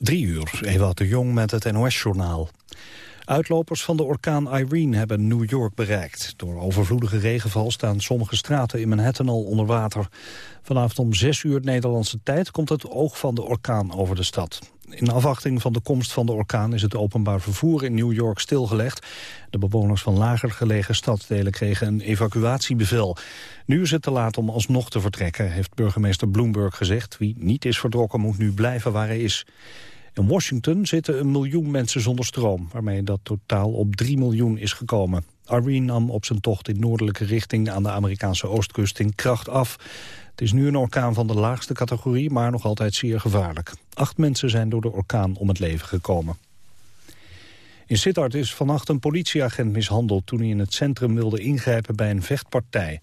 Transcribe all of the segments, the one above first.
Drie uur, Ewout de Jong met het NOS-journaal. Uitlopers van de orkaan Irene hebben New York bereikt. Door overvloedige regenval staan sommige straten in Manhattan al onder water. Vanavond om zes uur Nederlandse tijd komt het oog van de orkaan over de stad. In afwachting van de komst van de orkaan is het openbaar vervoer in New York stilgelegd. De bewoners van lager gelegen stadsdelen kregen een evacuatiebevel. Nu is het te laat om alsnog te vertrekken, heeft burgemeester Bloomberg gezegd. Wie niet is vertrokken moet nu blijven waar hij is. In Washington zitten een miljoen mensen zonder stroom... waarmee dat totaal op 3 miljoen is gekomen. Irene nam op zijn tocht in noordelijke richting aan de Amerikaanse oostkust in kracht af. Het is nu een orkaan van de laagste categorie, maar nog altijd zeer gevaarlijk. Acht mensen zijn door de orkaan om het leven gekomen. In Sittard is vannacht een politieagent mishandeld toen hij in het centrum wilde ingrijpen bij een vechtpartij.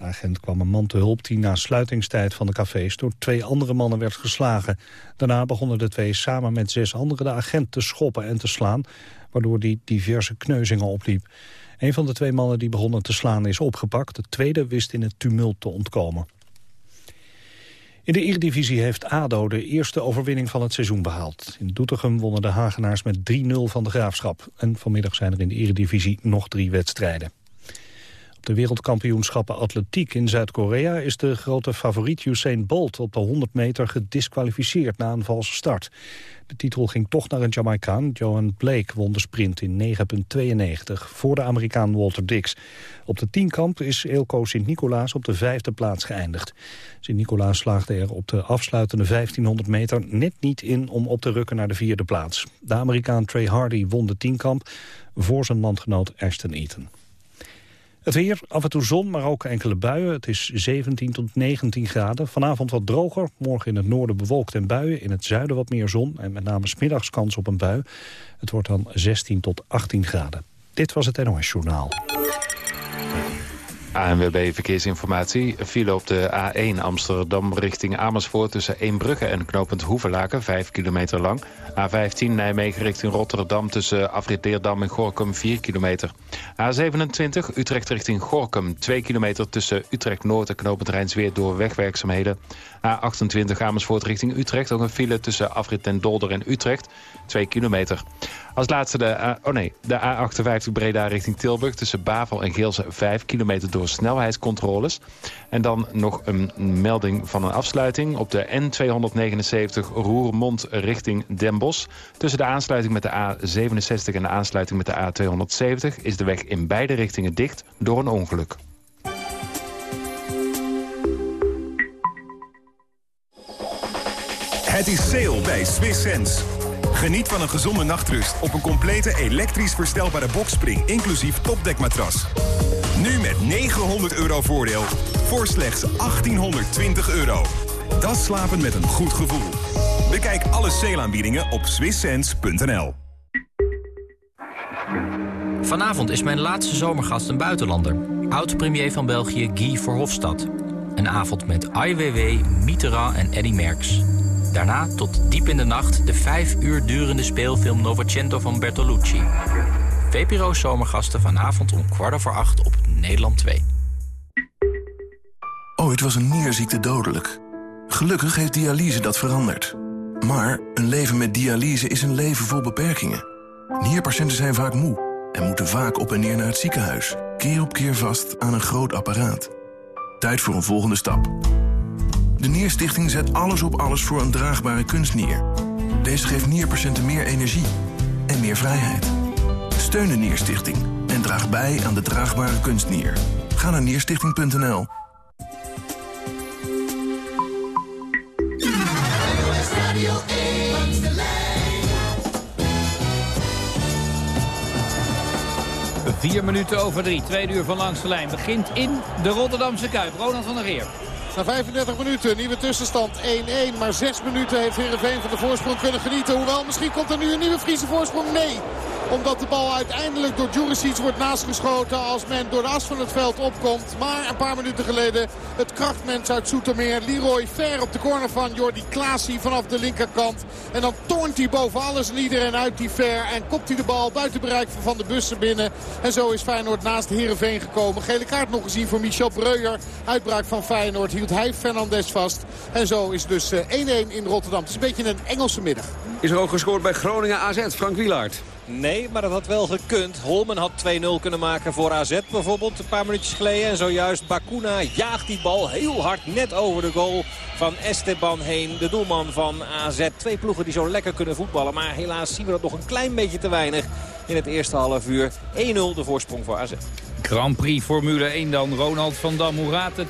De agent kwam een man te hulp die na sluitingstijd van de cafés door twee andere mannen werd geslagen. Daarna begonnen de twee samen met zes anderen de agent te schoppen en te slaan, waardoor die diverse kneuzingen opliep. Een van de twee mannen die begonnen te slaan is opgepakt. De tweede wist in het tumult te ontkomen. In de Eredivisie heeft ADO de eerste overwinning van het seizoen behaald. In Doetinchem wonnen de Hagenaars met 3-0 van de Graafschap. En vanmiddag zijn er in de Eredivisie nog drie wedstrijden. Op de wereldkampioenschappen atletiek in Zuid-Korea is de grote favoriet Usain Bolt op de 100 meter gedisqualificeerd na een valse start. De titel ging toch naar een Jamaicaan. Johan Blake won de sprint in 9,92 voor de Amerikaan Walter Dix. Op de tienkamp is Eelco Sint-Nicolaas op de vijfde plaats geëindigd. Sint-Nicolaas slaagde er op de afsluitende 1500 meter net niet in om op te rukken naar de vierde plaats. De Amerikaan Trey Hardy won de tienkamp voor zijn landgenoot Ashton Eaton. Het weer, af en toe zon, maar ook enkele buien. Het is 17 tot 19 graden. Vanavond wat droger, morgen in het noorden bewolkt en buien. In het zuiden wat meer zon en met name smiddags kans op een bui. Het wordt dan 16 tot 18 graden. Dit was het NOS Journaal. ANWB Verkeersinformatie. File op de A1 Amsterdam richting Amersfoort... tussen Eembrugge en knooppunt Hoevelaken, 5 kilometer lang. A15 Nijmegen richting Rotterdam tussen Afrit Leerdam en Gorkum, 4 kilometer. A27 Utrecht richting Gorkum, 2 kilometer tussen Utrecht Noord en knooppunt Rijnsweer... door wegwerkzaamheden. A28 Amersfoort richting Utrecht, ook een file tussen Afrit en Dolder en Utrecht, 2 kilometer. Als laatste de, A, oh nee, de A58 Breda richting Tilburg... tussen Bavel en Geelse 5 kilometer door snelheidscontroles. En dan nog een melding van een afsluiting... op de N279 Roermond richting Den Bosch. Tussen de aansluiting met de A67 en de aansluiting met de A270... is de weg in beide richtingen dicht door een ongeluk. Het is sale bij Swiss Sense. Geniet van een gezonde nachtrust op een complete elektrisch verstelbare bokspring... inclusief topdekmatras. Nu met 900 euro voordeel voor slechts 1820 euro. Dat slapen met een goed gevoel. Bekijk alle sale op swisssense.nl. Vanavond is mijn laatste zomergast een buitenlander. Oud-premier van België Guy Verhofstadt. Een avond met Weiwei, Mitterrand en Eddy Merckx. Daarna tot diep in de nacht de vijf uur durende speelfilm Novecento van Bertolucci. VPRO Zomergasten vanavond om kwart over acht op Nederland 2. Ooit was een nierziekte dodelijk. Gelukkig heeft dialyse dat veranderd. Maar een leven met dialyse is een leven vol beperkingen. Nierpatiënten zijn vaak moe en moeten vaak op en neer naar het ziekenhuis. Keer op keer vast aan een groot apparaat. Tijd voor een volgende stap. De Nierstichting zet alles op alles voor een draagbare kunstnier. Deze geeft nierpatiënten meer energie en meer vrijheid. Steun de Nierstichting en draag bij aan de draagbare kunstnier. Ga naar nierstichting.nl. Vier minuten over drie, tweede uur van Langs de Lijn. Begint in de Rotterdamse Kuip. Ronald van der Geer. Na 35 minuten, nieuwe tussenstand 1-1. Maar 6 minuten heeft Heerenveen van de voorsprong kunnen genieten. Hoewel, misschien komt er nu een nieuwe Friese voorsprong. Nee, omdat de bal uiteindelijk door Juricic wordt naastgeschoten als men door de as van het veld opkomt. Maar een paar minuten geleden het krachtmens uit Soetermeer. Leroy ver op de corner van Jordi Klaasie vanaf de linkerkant. En dan toont hij boven alles en iedereen uit die ver. En kopt hij de bal buiten bereik van Van de Bussen binnen. En zo is Feyenoord naast Heerenveen gekomen. Gele kaart nog gezien voor Michel Breuer. Uitbraak van Feyenoord hield hij Fernandes vast. En zo is dus 1-1 in Rotterdam. Het is een beetje een Engelse middag. Is er ook gescoord bij Groningen AZ, Frank Wielaert. Nee, maar dat had wel gekund. Holmen had 2-0 kunnen maken voor AZ bijvoorbeeld een paar minuutjes geleden. En zojuist Bakuna jaagt die bal heel hard net over de goal van Esteban heen. De doelman van AZ. Twee ploegen die zo lekker kunnen voetballen. Maar helaas zien we dat nog een klein beetje te weinig in het eerste half uur. 1-0 de voorsprong voor AZ. Grand Prix Formule 1 dan. Ronald van Dam, hoe gaat het?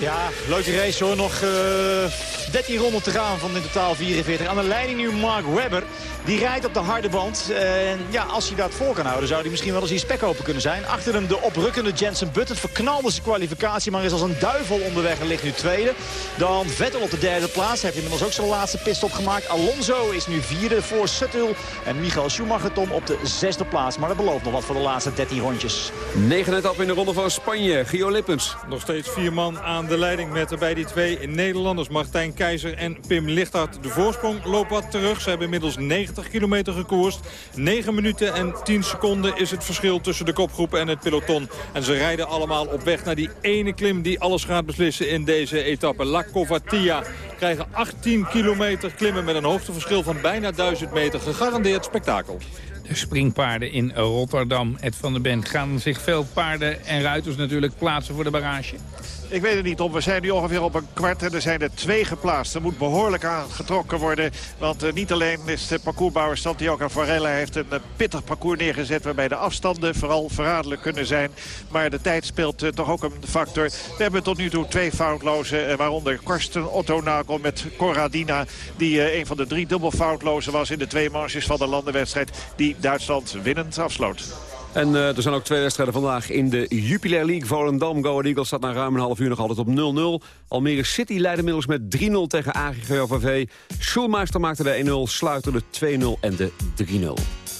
Ja, leuke race hoor. Nog uh, eh, 13 ronden te gaan van in totaal 44. Aan de leiding nu Mark Webber. Die rijdt op de harde band. En ja, als hij dat voor kan houden, zou hij misschien wel eens in spek open kunnen zijn. Achter hem de oprukkende Jensen Button verknalde zijn kwalificatie, maar is als een duivel onderweg en ligt nu tweede. Dan Vettel op de derde plaats. Heeft inmiddels ook zijn laatste pitstop gemaakt. Alonso is nu vierde voor Suttel. En Michael Schumacher Tom op de zesde plaats. Maar dat belooft nog wat voor de laatste 13 rondjes. 9 af in de ronde van Spanje. Gio Lippens. Nog steeds vier man aan de leiding met bij die twee Nederlanders. Martijn Keizer en Pim Lichthart. De voorsprong loopt wat terug. Ze hebben inmiddels 90 kilometer gekoerst. 9 minuten en 10 seconden is het verschil tussen de kopgroep en het peloton. En ze rijden allemaal op weg naar die ene klim die alles gaat beslissen in deze etappe. La Covatia krijgen 18 kilometer klimmen met een hoogteverschil van bijna 1000 meter. Gegarandeerd spektakel. De springpaarden in Rotterdam, Ed van der Bent. Gaan zich veel paarden en ruiters natuurlijk plaatsen voor de barrage? Ik weet het niet, om. we zijn nu ongeveer op een kwart en er zijn er twee geplaatst. Er moet behoorlijk aan getrokken worden. Want uh, niet alleen is de parcoursbouwer Santiago Varela heeft een uh, pittig parcours neergezet... waarbij de afstanden vooral verraderlijk kunnen zijn. Maar de tijd speelt uh, toch ook een factor. We hebben tot nu toe twee foutlozen, waaronder Karsten Otto Nagel met Corradina... die een van de drie dubbel foutlozen was in de twee marges van de landenwedstrijd... die Duitsland winnend afsloot. En uh, er zijn ook twee wedstrijden vandaag in de Jupiler League. Volendam, Go Eagles staat na ruim een half uur nog altijd op 0-0. Almere City leidt inmiddels met 3-0 tegen AGGOVV. Schulmeister maakte de 1-0, Sluiter de 2-0 en de 3-0.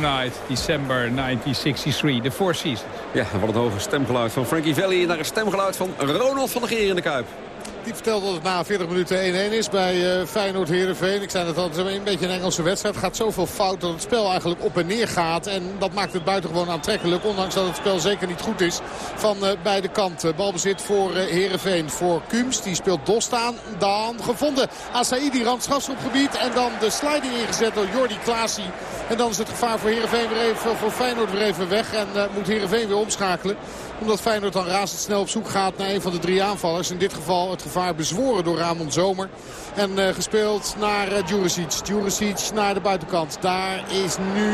Night. December 1963, de Four Seasons. Ja, wat een hoge stemgeluid van Frankie Valli naar een stemgeluid van Ronald van der Geer in de Kuip. Die vertelt dat het na 40 minuten 1-1 is bij uh, Feyenoord Herenveen. Ik zei het is een beetje een Engelse wedstrijd. Gaat zoveel fout dat het spel eigenlijk op en neer gaat. En dat maakt het buitengewoon aantrekkelijk. Ondanks dat het spel zeker niet goed is van uh, beide kanten. Balbezit voor Herenveen. Voor Kums. Die speelt Dost aan. Dan gevonden. Asaidi randstrafschopgebied. En dan de sliding ingezet door Jordi Klaasie. En dan is het gevaar voor Herenveen weer even, voor Feyenoord weer even weg. En moet Herenveen weer omschakelen omdat Feyenoord dan razendsnel op zoek gaat naar een van de drie aanvallers. In dit geval het gevaar bezworen door Ramon Zomer. En uh, gespeeld naar uh, Djuricic. Djuricic naar de buitenkant. Daar is nu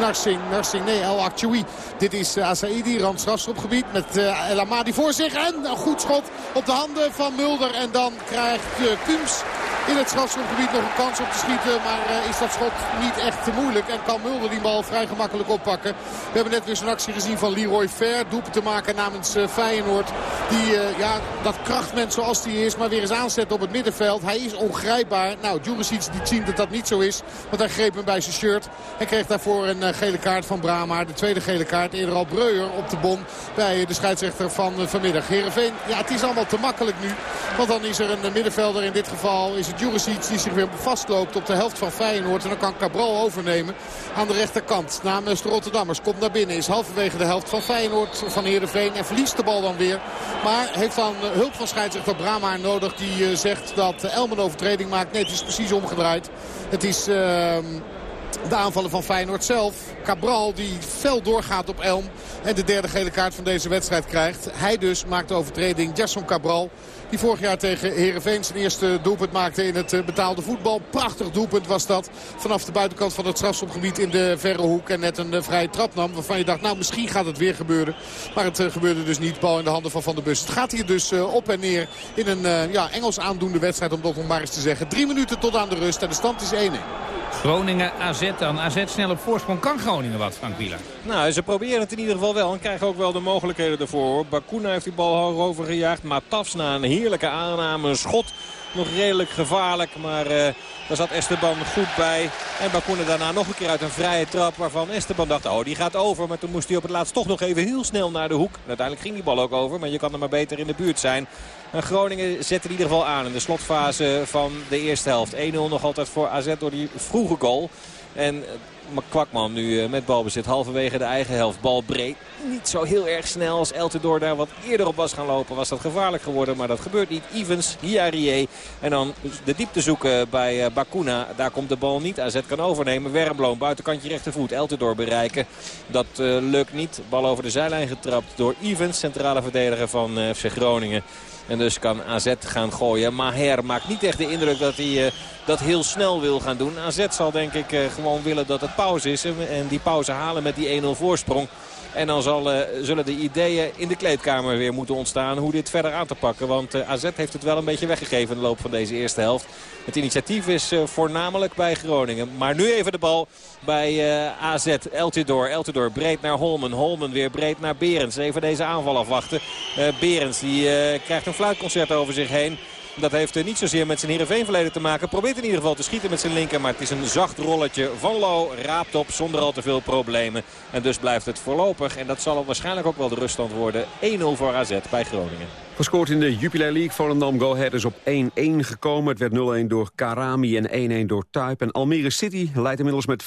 Narsing. Narsing, nee, El Akchoui. Dit is uh, Asaidi, randstrafschopgebied met uh, El Amadi voor zich. En een goed schot op de handen van Mulder. En dan krijgt Kums in het strafschopgebied nog een kans op te schieten. Maar uh, is dat schot niet echt te moeilijk. En kan Mulder die bal vrij gemakkelijk oppakken. We hebben net weer zo'n actie gezien van Leroy Fair. Doepen te maken namens uh, Feyenoord. Die uh, ja, dat krachtmens zoals die is. Maar weer eens aanzet op het middenveld. Hij is ongrijpbaar. Nou, Djuricic die ziet dat dat niet zo is. Want hij greep hem bij zijn shirt. En kreeg daarvoor een gele kaart van Brama. De tweede gele kaart. Eerder al Breuer op de bon. Bij de scheidsrechter van vanmiddag. Heerenveen, ja het is allemaal te makkelijk nu. Want dan is er een middenvelder. In dit geval is het Juricic die zich weer vastloopt op de helft van Feyenoord. En dan kan Cabral overnemen aan de rechterkant. Namens de Rotterdammers komt naar binnen. Is halverwege de helft van Feyenoord van Heerenveen. En verliest de bal dan weer. Maar heeft dan hulp van scheidsrechter Brama nodig. Die zegt dat Elm een overtreding maakt. Nee, het is precies omgedraaid. Het is... Uh, de aanvallen van Feyenoord zelf. Cabral die fel doorgaat op Elm. En de derde gele kaart van deze wedstrijd krijgt. Hij dus maakt de overtreding. Jason Cabral. Die vorig jaar tegen Heerenveen zijn eerste doelpunt maakte in het betaalde voetbal. Prachtig doelpunt was dat. Vanaf de buitenkant van het strafschopgebied in de verre hoek. En net een vrije trap nam. Waarvan je dacht, nou misschien gaat het weer gebeuren. Maar het gebeurde dus niet. Bal in de handen van Van der Bus. Het gaat hier dus op en neer in een ja, Engels aandoende wedstrijd. Om dat nog maar eens te zeggen. Drie minuten tot aan de rust. En de stand is 1-1. Groningen AZ dan. AZ snel op voorsprong. Kan Groningen wat, Frank Wieler? Nou, ze proberen het in ieder geval wel. En krijgen ook wel de mogelijkheden ervoor. Bakuna heeft die bal hoog overgejaagd. Maar Tafs na een heerlijke aanname. Een schot nog redelijk gevaarlijk. Maar uh, daar zat Esteban goed bij. En Bakuna daarna nog een keer uit een vrije trap. Waarvan Esteban dacht, oh die gaat over. Maar toen moest hij op het laatst toch nog even heel snel naar de hoek. Uiteindelijk ging die bal ook over. Maar je kan er maar beter in de buurt zijn. En Groningen zet in ieder geval aan in de slotfase van de eerste helft. 1-0 nog altijd voor AZ door die vroege goal. En Kwakman nu met balbezit halverwege de eigen helft. Bal breed. Niet zo heel erg snel als Eltidoor daar wat eerder op was gaan lopen. Was dat gevaarlijk geworden. Maar dat gebeurt niet. Evans, Hiarie. En dan de diepte zoeken bij Bakuna. Daar komt de bal niet. AZ kan overnemen. Wermbloom buitenkantje rechtervoet. Eltidoor bereiken. Dat uh, lukt niet. Bal over de zijlijn getrapt door Evans. Centrale verdediger van uh, FC Groningen. En dus kan AZ gaan gooien. Maher maakt niet echt de indruk dat hij dat heel snel wil gaan doen. AZ zal denk ik gewoon willen dat het pauze is. En die pauze halen met die 1-0 voorsprong. En dan zal, uh, zullen de ideeën in de kleedkamer weer moeten ontstaan hoe dit verder aan te pakken. Want uh, AZ heeft het wel een beetje weggegeven in de loop van deze eerste helft. Het initiatief is uh, voornamelijk bij Groningen. Maar nu even de bal bij AZ. Eltidoor. Eltidoor breed naar Holmen. Holmen weer breed naar Berends. Even deze aanval afwachten. Berends die krijgt een fluitconcert over zich heen. Dat heeft niet zozeer met zijn Heerenveen verleden te maken. Probeert in ieder geval te schieten met zijn linker. Maar het is een zacht rolletje van Lo. Raapt op zonder al te veel problemen. En dus blijft het voorlopig. En dat zal waarschijnlijk ook wel de ruststand worden. 1-0 voor AZ bij Groningen. Gescoord in de Jupiler League. Volendam Go Ahead is op 1-1 gekomen. Het werd 0-1 door Karami en 1-1 door Tuip. En Almere City leidt inmiddels met 4-0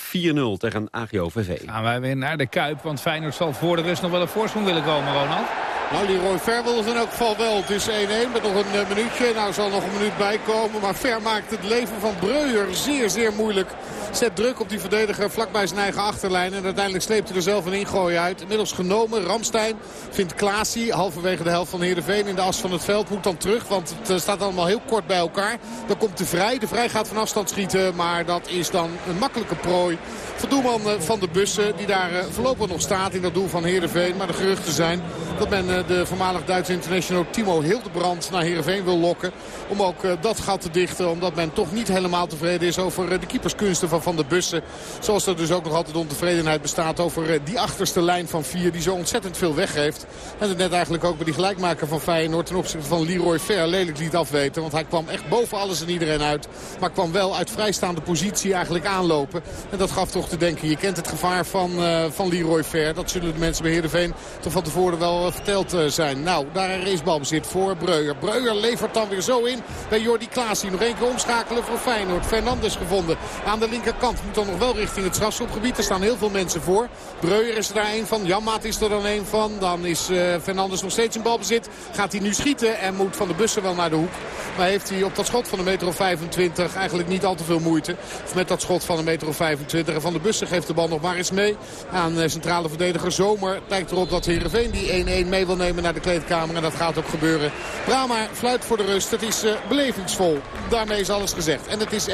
tegen AGO-VV. Gaan wij weer naar de Kuip. Want Feyenoord zal voor de rust nog wel een voorsprong willen komen, Ronald. Nou, Leroy Ver wil in elk geval wel. Het is 1-1 met nog een minuutje. Nou, zal nog een minuut bij komen. Maar Ver maakt het leven van Breuer zeer, zeer moeilijk. Zet druk op die verdediger vlakbij zijn eigen achterlijn. En uiteindelijk sleept hij er zelf een ingooi uit. Inmiddels genomen. Ramstein vindt Klaasie halverwege de helft van Heerenveen in de as van het veld. Moet dan terug, want het staat allemaal heel kort bij elkaar. Dan komt de Vrij. De Vrij gaat van afstand schieten. Maar dat is dan een makkelijke prooi. Van doelman van de bussen die daar voorlopig nog staat in dat doel van Heerenveen. Maar de geruchten zijn dat men de voormalig Duitse international Timo Hildebrand naar Heerenveen wil lokken. Om ook dat gat te dichten. Omdat men toch niet helemaal tevreden is over de keeperskunsten van van de Bussen. Zoals er dus ook nog altijd ontevredenheid bestaat over die achterste lijn van vier. Die zo ontzettend veel weggeeft. En het net eigenlijk ook bij die gelijkmaker van Feyenoord ten opzichte van Leroy Ver lelijk liet afweten. Want hij kwam echt boven alles en iedereen uit. Maar kwam wel uit vrijstaande positie eigenlijk aanlopen. En dat gaf toch te denken. Je kent het gevaar van, uh, van Leroy Ver. Dat zullen de mensen bij Heerenveen toch van tevoren wel verteld uh, zijn. Nou, daar een racebalbezit voor Breuer. Breuer levert dan weer zo in bij Jordi Klaas. Nog één keer omschakelen voor Feyenoord. Fernandes gevonden aan de linkerkant. Moet dan nog wel richting het strafschopgebied. Er staan heel veel mensen voor. Breuer is er daar een van. Janmaat is er dan een van. Dan is Fernandes nog steeds in balbezit. Gaat hij nu schieten en moet Van de Bussen wel naar de hoek. Maar heeft hij op dat schot van een meter of 25 eigenlijk niet al te veel moeite. Of met dat schot van een meter of 25. En Van de Bussen geeft de bal nog maar eens mee aan centrale verdediger Zomer. Lijkt erop dat Heerenveen die 1-1 mee wil nemen naar de kleedkamer. En dat gaat ook gebeuren. Brama fluit voor de rust. Het is uh, belevingsvol. Daarmee is alles gezegd. En het is 1-1.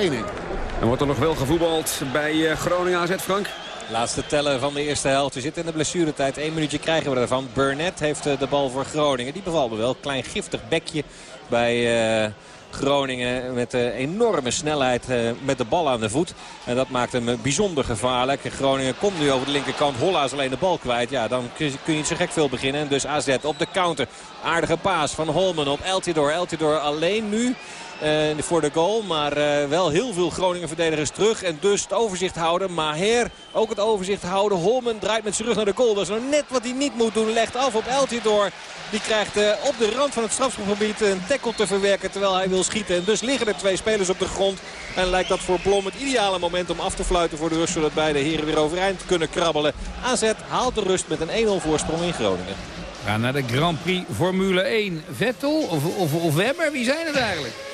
En wordt er nog wel gevoetbald bij uh, Groningen AZ, Frank? Laatste tellen van de eerste helft. We zitten in de blessuretijd. Eén minuutje krijgen we ervan. Burnett heeft uh, de bal voor Groningen. Die bevalt me wel. Klein giftig bekje bij... Groningen met enorme snelheid met de bal aan de voet. En dat maakt hem bijzonder gevaarlijk. Groningen komt nu over de linkerkant. Holla is alleen de bal kwijt. Ja, dan kun je, niet zo gek veel beginnen. En dus AZ op de counter. Aardige paas van Holmen op Eltidoor. Eltidoor alleen nu. Uh, voor de goal. Maar uh, wel heel veel Groningen verdedigers terug. En dus het overzicht houden. Maher ook het overzicht houden. Holmen draait met zijn rug naar de goal. Dat is nou net wat hij niet moet doen. Legt af op Eltidoor. Die krijgt uh, op de rand van het strafschopgebied een tackle te verwerken terwijl hij wil schieten. En dus liggen er twee spelers op de grond. En lijkt dat voor Blom het ideale moment om af te fluiten voor de rust. Zodat beide heren weer overeind kunnen krabbelen. AZ haalt de rust met een 1-0 voorsprong in Groningen. We gaan naar de Grand Prix Formule 1. Vettel of, of, of Webber, wie zijn het eigenlijk?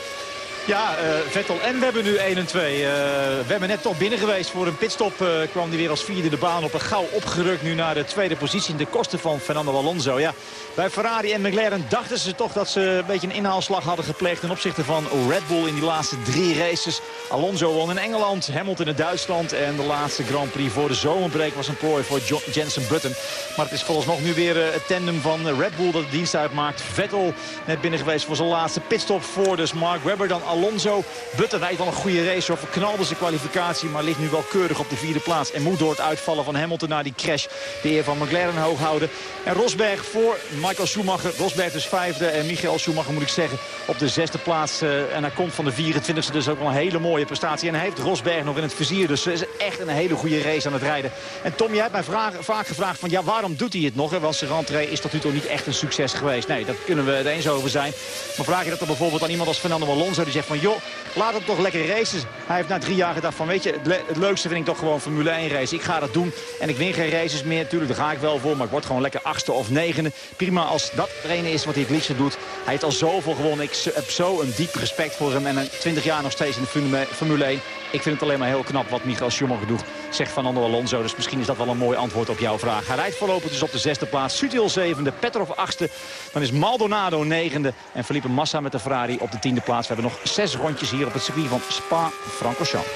Ja, uh, Vettel en we hebben nu 1 en 2. Uh, we hebben net toch binnen geweest voor een pitstop. Uh, kwam hij weer als vierde de baan op. Een gauw opgerukt nu naar de tweede positie. De kosten van Fernando Alonso. Ja, bij Ferrari en McLaren dachten ze toch dat ze een beetje een inhaalslag hadden gepleegd... ten opzichte van Red Bull in die laatste drie races. Alonso won in Engeland, Hamilton in Duitsland... en de laatste Grand Prix voor de zomerbreak was een plooi voor Jensen Button. Maar het is volgens nog nu weer het tandem van Red Bull dat de dienst uitmaakt. Vettel net binnen geweest voor zijn laatste pitstop voor dus Mark Webber. Dan Alonso. Button rijdt wel een goede race. Of knalde zijn kwalificatie, maar ligt nu wel keurig op de vierde plaats. En moet door het uitvallen van Hamilton naar die crash de eer van McLaren hoog houden. En Rosberg voor Michael Schumacher. Rosberg dus vijfde en Michael Schumacher moet ik zeggen op de zesde plaats. Uh, en hij komt van de 24e, dus ook wel een hele mooie prestatie. En hij heeft Rosberg nog in het vizier, dus het is echt een hele goede race aan het rijden. En Tom, jij hebt mij vaak gevraagd van ja, waarom doet hij het nog? Want zijn rentree is tot nu toe niet echt een succes geweest. Nee, daar kunnen we het eens over zijn. Maar vraag je dat dan bijvoorbeeld aan iemand als Fernando Alonso die zegt van joh, laat hem toch lekker racen. Hij heeft na drie jaar gedacht van weet je, het, le het leukste vind ik toch gewoon Formule 1 race. Ik ga dat doen en ik win geen races meer. Tuurlijk, daar ga ik wel voor, maar ik word gewoon lekker achtste of negende. Prima als dat er is wat hij het liefste doet. Hij heeft al zoveel gewonnen. Ik heb zo een diep respect voor hem. En 20 jaar nog steeds in de Formule 1. Ik vind het alleen maar heel knap wat Michael Schumacher doet, zegt Fernando Alonso. Dus misschien is dat wel een mooi antwoord op jouw vraag. Hij rijdt voorlopig dus op de zesde plaats. Sutil zevende, Petrov achtste. Dan is Maldonado negende. En Felipe Massa met de Ferrari op de tiende plaats. We hebben nog zes rondjes hier op het circuit van Spa-Francorchamps.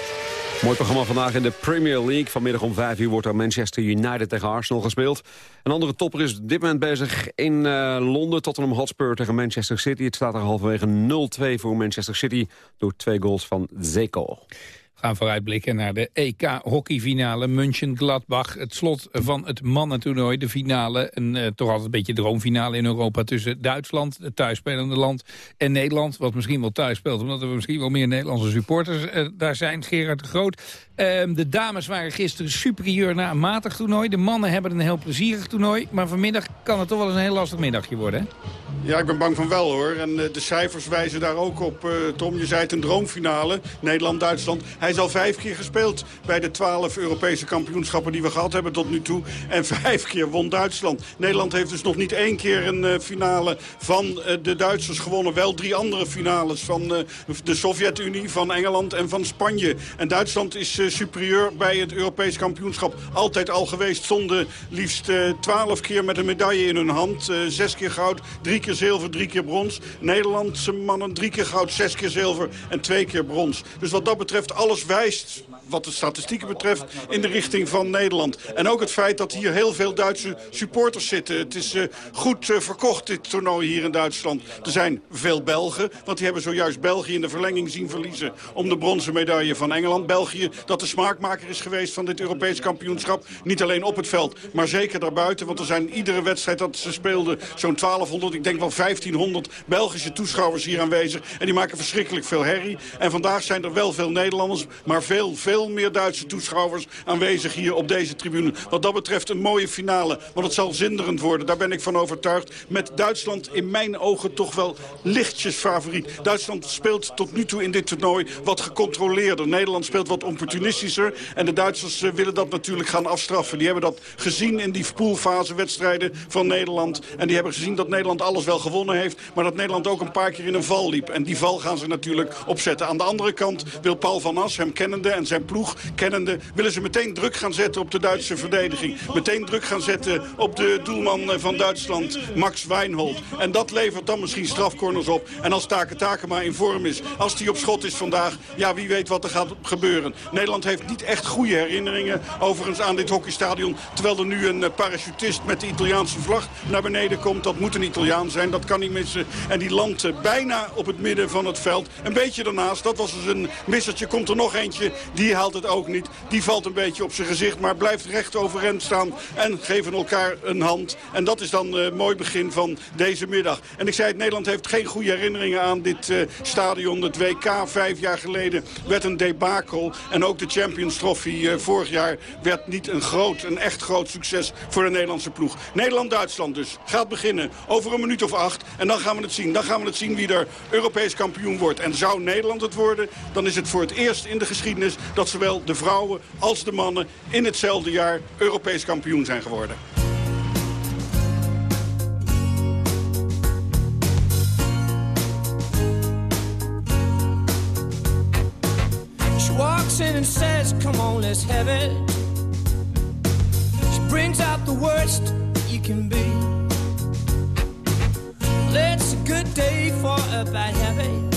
Mooi programma vandaag in de Premier League. Vanmiddag om 5 uur wordt er Manchester United tegen Arsenal gespeeld. Een andere topper is op dit moment bezig in uh, Londen. Tottenham Hotspur tegen Manchester City. Het staat er halverwege 0-2 voor Manchester City door twee goals van Zeko gaan vooruitblikken naar de EK-hockeyfinale München-Gladbach. Het slot van het mannentoernooi, de finale. Een uh, toch altijd een beetje droomfinale in Europa tussen Duitsland, het thuisspelende land, en Nederland. Wat misschien wel thuis speelt, omdat er misschien wel meer Nederlandse supporters uh, daar zijn. Gerard de Groot. Uh, de dames waren gisteren superieur na een matig toernooi. De mannen hebben een heel plezierig toernooi. Maar vanmiddag kan het toch wel eens een heel lastig middagje worden, hè? Ja, ik ben bang van wel, hoor. En de cijfers wijzen daar ook op. Tom, je zei het een droomfinale. Nederland-Duitsland. Hij is al vijf keer gespeeld bij de twaalf Europese kampioenschappen die we gehad hebben tot nu toe. En vijf keer won Duitsland. Nederland heeft dus nog niet één keer een uh, finale van uh, de Duitsers gewonnen. Wel drie andere finales van uh, de Sovjet-Unie, van Engeland en van Spanje. En Duitsland is superieur bij het Europees kampioenschap. Altijd al geweest. Stonden liefst twaalf keer met een medaille in hun hand. zes keer goud, drie keer zilver, drie keer brons. Nederlandse mannen drie keer goud, zes keer zilver en twee keer brons. Dus wat dat betreft alles wijst wat de statistieken betreft in de richting van Nederland. En ook het feit dat hier heel veel Duitse supporters zitten. Het is goed verkocht, dit toernooi hier in Duitsland. Er zijn veel Belgen, want die hebben zojuist België in de verlenging zien verliezen... om de bronzen medaille van Engeland. België, dat de smaakmaker is geweest van dit Europees kampioenschap. Niet alleen op het veld, maar zeker daarbuiten. Want er zijn iedere wedstrijd dat ze speelden zo'n 1200, ik denk wel 1500 Belgische toeschouwers hier aanwezig. En die maken verschrikkelijk veel herrie. En vandaag zijn er wel veel Nederlanders, maar veel, veel meer Duitse toeschouwers aanwezig hier op deze tribune. Wat dat betreft een mooie finale, want het zal zinderend worden. Daar ben ik van overtuigd. Met Duitsland in mijn ogen toch wel lichtjes favoriet. Duitsland speelt tot nu toe in dit toernooi wat gecontroleerder. Nederland speelt wat opportunistischer. En de Duitsers eh, willen dat natuurlijk gaan afstraffen. Die hebben dat gezien in die poolfase wedstrijden van Nederland. En die hebben gezien dat Nederland alles wel gewonnen heeft. Maar dat Nederland ook een paar keer in een val liep. En die val gaan ze natuurlijk opzetten. Aan de andere kant wil Paul van As, hem kennende en zijn ploeg kennende... willen ze meteen druk gaan zetten op de Duitse verdediging. Meteen druk gaan zetten op de doelman eh, van Duitsland, Max Wijnhold. En dat levert dan misschien strafcorners op. En als Take maar in vorm is, als hij op schot is vandaag... ja, wie weet wat er gaat gebeuren. Nederland heeft niet echt goede herinneringen overigens aan dit hockeystadion. Terwijl er nu een eh, parachutist met de Italiaanse vlag naar beneden komt. Dat moet een Italiaan zijn, dat kan niet missen. En die landt eh, bijna op het midden van het veld. Een beetje daarnaast, dat was dus een missertje. Komt er nog eentje, die haalt het ook niet. Die valt een beetje op zijn gezicht, maar blijft recht overeind staan. En geven elkaar een hand. En dat is dan een mooi begin van deze middag. En ik zei het, Nederland heeft geen goede herinneringen aan dit uh, stadion. Het WK vijf jaar geleden werd een debakel. En ook de Champions Trophy uh, vorig jaar werd niet een groot, een echt groot succes voor de Nederlandse ploeg. Nederland-Duitsland dus. Gaat beginnen over een minuut of acht. En dan gaan we het zien. Dan gaan we het zien wie er Europees kampioen wordt. En zou Nederland het worden, dan is het voor het eerst in de geschiedenis... dat zowel de vrouwen als de mannen in hetzelfde jaar Europees kampioen zijn geworden. walks in and says, come on, let's have it. She brings out the worst you can be. It's a good day for a bad habit.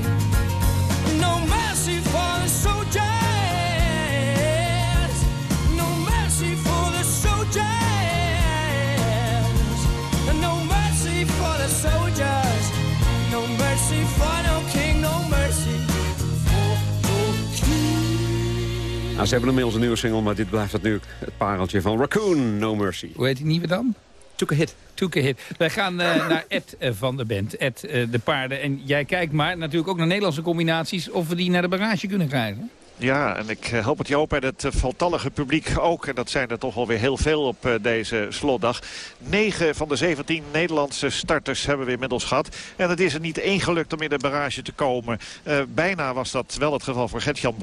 Nou, ze hebben inmiddels een nieuwe single, maar dit blijft natuurlijk het pareltje van Raccoon, No Mercy. Hoe heet die nieuwe dan? Took a hit. Took a hit. Wij gaan uh, naar Ed uh, van de band, Ed uh, de paarden. En jij kijkt maar natuurlijk ook naar Nederlandse combinaties... of we die naar de barrage kunnen krijgen. Ja, en ik eh, hoop het Joop en het eh, voltallige publiek ook. En dat zijn er toch alweer heel veel op eh, deze slotdag. 9 van de 17 Nederlandse starters hebben we inmiddels gehad. En het is er niet één gelukt om in de barrage te komen. Bijna was dat wel het geval voor Gert-Jan.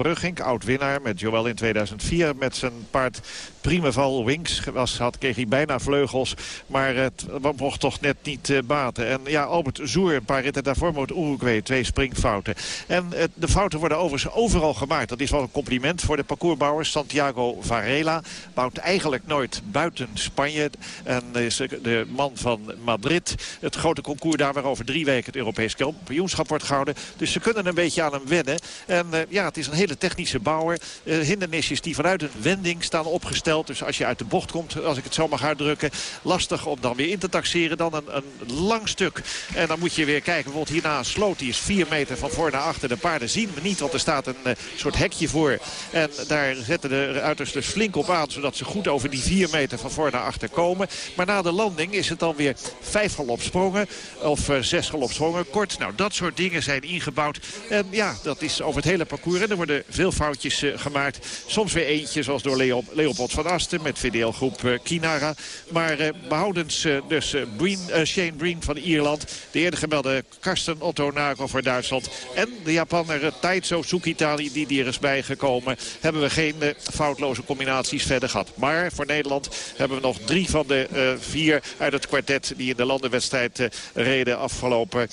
Oud-winnaar met Joël in 2004 met zijn paard Primeval Wings. Was, had, kreeg hij bijna vleugels. Maar het mocht toch net niet uh, baten. En ja, Albert Zoer een paar ritten daarvoor moet Uruguay. Twee springfouten. En uh, de fouten worden overigens overal gemaakt. Dat is wel een compliment voor de parcoursbouwer. Santiago Varela bouwt eigenlijk nooit buiten Spanje. En is de man van Madrid. Het grote concours daar waar over drie weken het Europees kampioenschap wordt gehouden. Dus ze kunnen een beetje aan hem wennen. En uh, ja, het is een hele technische bouwer. Hindernisjes die vanuit een wending staan opgesteld. Dus als je uit de bocht komt, als ik het zo mag uitdrukken. Lastig om dan weer in te taxeren. Dan een, een lang stuk. En dan moet je weer kijken. Bijvoorbeeld hierna sloot. Die is vier meter van voor naar achter. De paarden zien we niet, want er staat een uh, soort hekje voor. En daar zetten de ruiters dus flink op aan. Zodat ze goed over die vier meter van voor naar achter komen. Maar na de landing is het dan weer vijf galopsprongen. Of uh, zes galopsprongen. Kort, nou dat soort dingen zijn ingebouwd. En ja, dat is over het hele parcours. En er worden veel foutjes uh, gemaakt. Soms weer eentje, zoals door Leo, Leopold van Asten met VDL-groep uh, Kinara. Maar uh, behoudens dus Breen, Shane Breen van Ierland. De eerder gemelde Karsten Otto Nago voor Duitsland. En de Japaner Taizo Tsukitani die die er is bijgekomen. Hebben we geen foutloze combinaties verder gehad. Maar voor Nederland hebben we nog drie van de vier uit het kwartet die in de landenwedstrijd reden afgelopen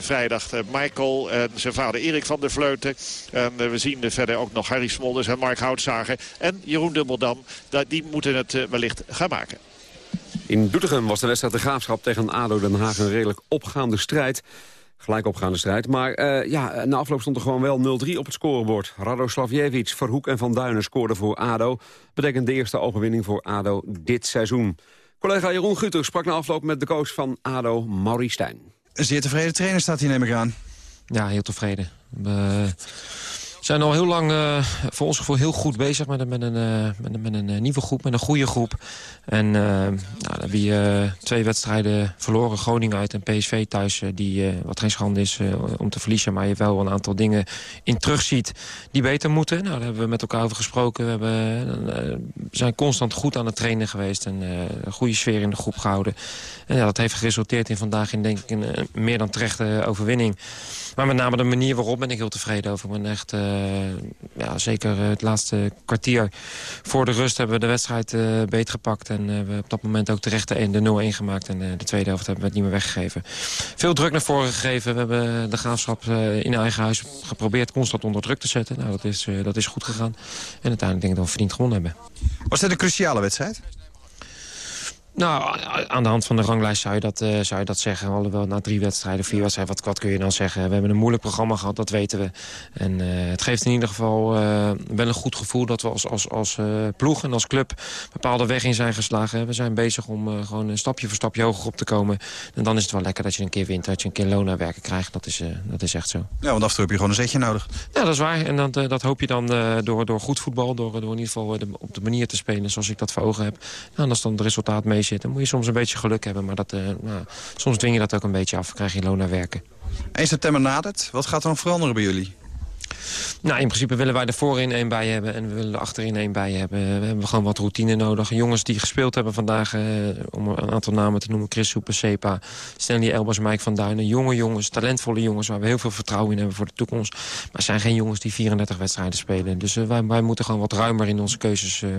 vrijdag. Michael en zijn vader Erik van der Vleuten. En we zien verder ook nog Harry Smolders en Mark Houtzager. En Jeroen Dubbeldam. Die moeten het wellicht gaan maken. In Doetinchem was de wedstrijd de Graafschap tegen ADO Den Haag een redelijk opgaande strijd. Gelijk opgaande strijd. Maar uh, ja, na afloop stond er gewoon wel 0-3 op het scorebord. Radoslavjevic, Verhoek en Van Duinen scoorden voor ADO. Betekent de eerste overwinning voor ADO dit seizoen. Collega Jeroen Guter sprak na afloop met de coach van ADO, Maurice Stijn. Een zeer tevreden trainer staat hier, neem ik aan. Ja, heel tevreden. We zijn al heel lang uh, voor ons gevoel heel goed bezig met, met, een, uh, met, een, met een nieuwe groep, met een goede groep. En uh, nou, twee wedstrijden verloren. Groningen uit en PSV thuis, die, wat geen schande is om te verliezen. Maar je wel een aantal dingen in terugziet die beter moeten. Nou, daar hebben we met elkaar over gesproken. We hebben, zijn constant goed aan het trainen geweest. En een goede sfeer in de groep gehouden. En ja, dat heeft geresulteerd in vandaag in denk ik een, een meer dan terechte overwinning. Maar met name de manier waarop ben ik heel tevreden over. Ik ben echt, uh, ja, zeker het laatste kwartier voor de rust hebben we de wedstrijd uh, beetgepakt. En we op dat moment ook terecht de, de 0-1 gemaakt. En de tweede helft hebben we het niet meer weggegeven. Veel druk naar voren gegeven. We hebben de graafschap in eigen huis geprobeerd constant onder druk te zetten. Nou, dat is, dat is goed gegaan. En uiteindelijk denk ik dat we verdiend gewonnen hebben. Was dit een cruciale wedstrijd? Nou, aan de hand van de ranglijst zou je dat, uh, zou je dat zeggen. Alhoewel na drie wedstrijden, vier wedstrijden, wat, wat kun je dan zeggen? We hebben een moeilijk programma gehad, dat weten we. En uh, het geeft in ieder geval uh, wel een goed gevoel... dat we als, als, als ploeg en als club bepaalde weg in zijn geslagen. We zijn bezig om gewoon een stapje voor stapje hoger op te komen. En dan is het wel lekker dat je een keer wint, dat je een keer loon naar werken krijgt. Dat is, dat is echt zo. Ja, want af en toe heb je gewoon een zetje nodig. Ja, dat is waar. En dat, dat hoop je dan door, door goed voetbal, door, door in ieder geval de, op de manier te spelen zoals ik dat voor ogen heb. Nou, als dan het resultaat mee dan moet je soms een beetje geluk hebben. Maar dat, uh, nou, soms dwing je dat ook een beetje af. Krijg je loon naar werken. 1 september nadert. Wat gaat er dan veranderen bij jullie? Nou, in principe willen wij er voorin één bij hebben en we willen er achterin één bij hebben. We hebben gewoon wat routine nodig. Jongens die gespeeld hebben vandaag, eh, om een aantal namen te noemen... Chris Soeper, Sepa, Stanley Elbers, Mike van Duinen. Jonge jongens, talentvolle jongens waar we heel veel vertrouwen in hebben voor de toekomst. Maar zijn geen jongens die 34 wedstrijden spelen. Dus uh, wij, wij, moeten gewoon wat ruimer in onze keuzes uh,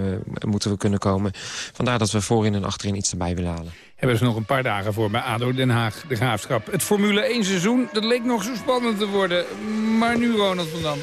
moeten we kunnen komen. Vandaar dat we voorin en achterin iets erbij willen halen hebben ze nog een paar dagen voor bij ADO Den Haag, de Graafschap. Het Formule 1 seizoen, dat leek nog zo spannend te worden. Maar nu Ronald van Dam.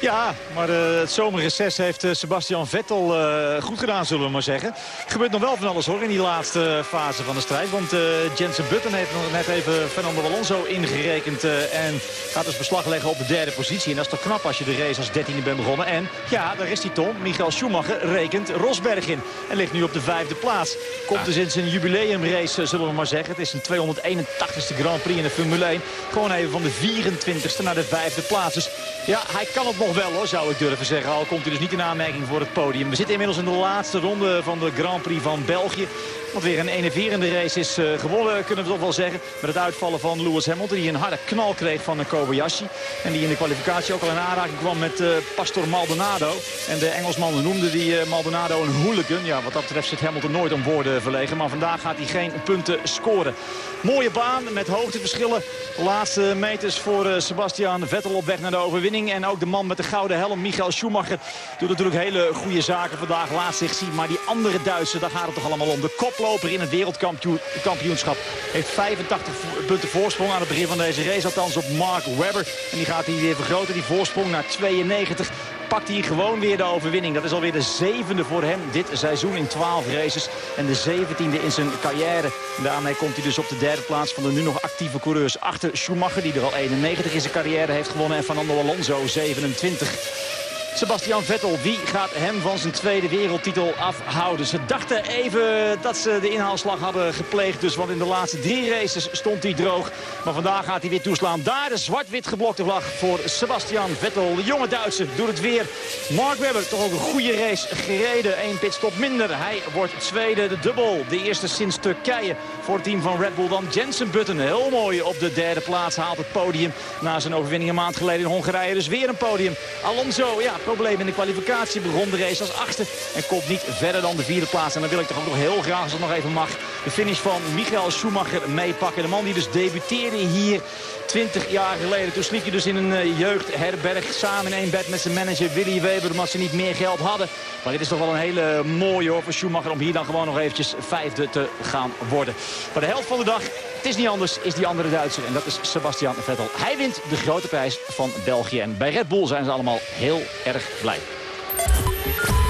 Ja, maar uh, het zomerreces heeft uh, Sebastian Vettel uh, goed gedaan, zullen we maar zeggen. Er gebeurt nog wel van alles hoor in die laatste fase van de strijd. Want Jensen Button heeft nog net even Fernando Alonso ingerekend. en gaat dus beslag leggen op de derde positie. En dat is toch knap als je de race als dertiende bent begonnen. En ja, daar is hij Tom. Michael Schumacher rekent Rosberg in. En ligt nu op de vijfde plaats. Komt dus in zijn jubileumrace, zullen we maar zeggen. Het is een 281ste Grand Prix in de Formule 1. Gewoon even van de 24ste naar de vijfde plaats. Dus ja, hij kan het nog wel hoor, zou ik durven zeggen. Al komt hij dus niet in aanmerking voor het podium. We zitten inmiddels in de laatste ronde van de Grand Prix van België. Want weer een enerverende race is eh, gewonnen, kunnen we toch wel zeggen. Met het uitvallen van Lewis Hamilton, die een harde knal kreeg van Kobayashi. En die in de kwalificatie ook al in aanraking kwam met uh, Pastor Maldonado. En de Engelsman noemde die Maldonado een hooligan. Ja, wat dat betreft zit Hamilton nooit om woorden verlegen. Maar vandaag gaat hij geen punten scoren. Mooie baan met hoogteverschillen. Laatste meters voor Sebastian Vettel op weg naar de overwinning. En ook de man met de gouden helm, Michael Schumacher, doet natuurlijk hele goede zaken vandaag. Laat zich zien. Maar die andere Duitser, daar gaat het toch allemaal om. De koploper in het wereldkampioenschap heeft 85 punten voorsprong aan het begin van deze race. Althans op Mark Webber. En die gaat hij weer vergroten, die voorsprong naar 92 pakt hij gewoon weer de overwinning. Dat is alweer de zevende voor hem dit seizoen in 12 races. En de zeventiende in zijn carrière. Daarmee komt hij dus op de derde plaats van de nu nog actieve coureurs. Achter Schumacher, die er al 91 in zijn carrière heeft gewonnen. En Fernando Alonso, 27. Sebastian Vettel, wie gaat hem van zijn tweede wereldtitel afhouden? Ze dachten even dat ze de inhaalslag hadden gepleegd. Dus, want in de laatste drie races stond hij droog. Maar vandaag gaat hij weer toeslaan. Daar de zwart-wit geblokte vlag voor Sebastian Vettel. De jonge Duitser doet het weer. Mark Webber, toch ook een goede race gereden. Eén pitstop minder. Hij wordt tweede, de dubbel. De eerste sinds Turkije voor het team van Red Bull. Dan Jensen Button, heel mooi op de derde plaats. Haalt het podium na zijn overwinning een maand geleden in Hongarije. Dus weer een podium. Alonso, ja, probleem in de kwalificatie. Begon de race als achtste en komt niet verder dan de vierde plaats. En dan wil ik toch ook nog heel graag, als het nog even mag, de finish van Michael Schumacher meepakken. De man die dus debuteerde hier 20 jaar geleden. Toen sliep hij dus in een uh, jeugdherberg samen in één bed met zijn manager Willy Weber. Omdat ze niet meer geld hadden. Maar dit is toch wel een hele mooie hoor voor Schumacher om hier dan gewoon nog eventjes vijfde te gaan worden. Maar de helft van de dag, het is niet anders, is die andere Duitser. En dat is Sebastian Vettel. Hij wint de grote prijs van België. En bij Red Bull zijn ze allemaal heel erg blij.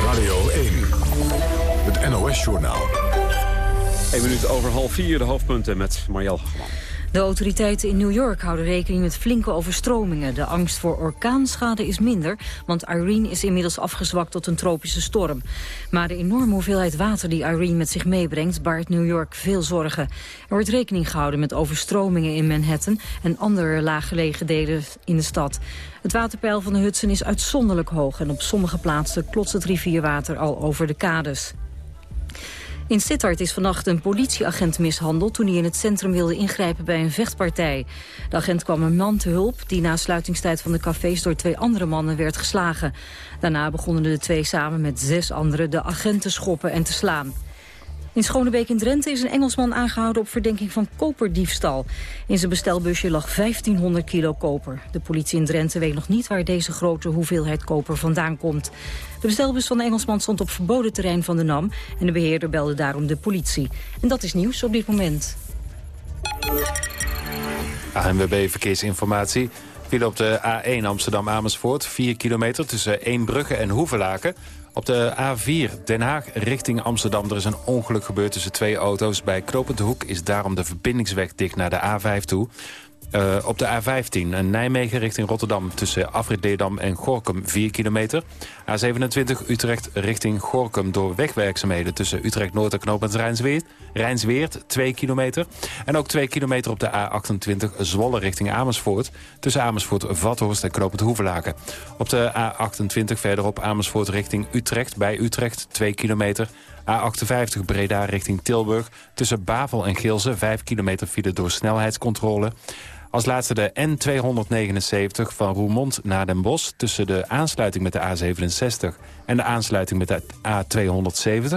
Radio 1, het NOS-journaal. 1 minuut over half vier, de hoofdpunten met Marjel de autoriteiten in New York houden rekening met flinke overstromingen. De angst voor orkaanschade is minder, want Irene is inmiddels afgezwakt tot een tropische storm. Maar de enorme hoeveelheid water die Irene met zich meebrengt baart New York veel zorgen. Er wordt rekening gehouden met overstromingen in Manhattan en andere laaggelegen delen in de stad. Het waterpeil van de Hudson is uitzonderlijk hoog en op sommige plaatsen klotst het rivierwater al over de kades. In Sittard is vannacht een politieagent mishandeld... toen hij in het centrum wilde ingrijpen bij een vechtpartij. De agent kwam een man te hulp... die na sluitingstijd van de cafés door twee andere mannen werd geslagen. Daarna begonnen de twee samen met zes anderen de agent te schoppen en te slaan. In Schonebeek in Drenthe is een Engelsman aangehouden op verdenking van koperdiefstal. In zijn bestelbusje lag 1500 kilo koper. De politie in Drenthe weet nog niet waar deze grote hoeveelheid koper vandaan komt. De bestelbus van de Engelsman stond op verboden terrein van de NAM... en de beheerder belde daarom de politie. En dat is nieuws op dit moment. ANWB Verkeersinformatie. Viel op de A1 Amsterdam-Amersfoort, 4 kilometer tussen Eembrugge en Hoevelaken. Op de A4 Den Haag richting Amsterdam. Er is een ongeluk gebeurd tussen twee auto's. Bij Knopend Hoek is daarom de verbindingsweg dicht naar de A5 toe. Uh, op de A15 Nijmegen richting Rotterdam tussen Afrit en Gorkum 4 kilometer. A27 Utrecht richting Gorkum door wegwerkzaamheden tussen Utrecht Noord en knooppunt Rijnsweert. Rijnsweert 2 kilometer. En ook 2 kilometer op de A28 Zwolle richting Amersfoort tussen Amersfoort Vathorst en knooppunt Hoevelaken. Op de A28 verderop Amersfoort richting Utrecht bij Utrecht 2 kilometer. A58 Breda richting Tilburg tussen Bavel en Gilze 5 kilometer file door snelheidscontrole. Als laatste de N279 van Roermond naar Den Bosch... tussen de aansluiting met de A67 en de aansluiting met de A270...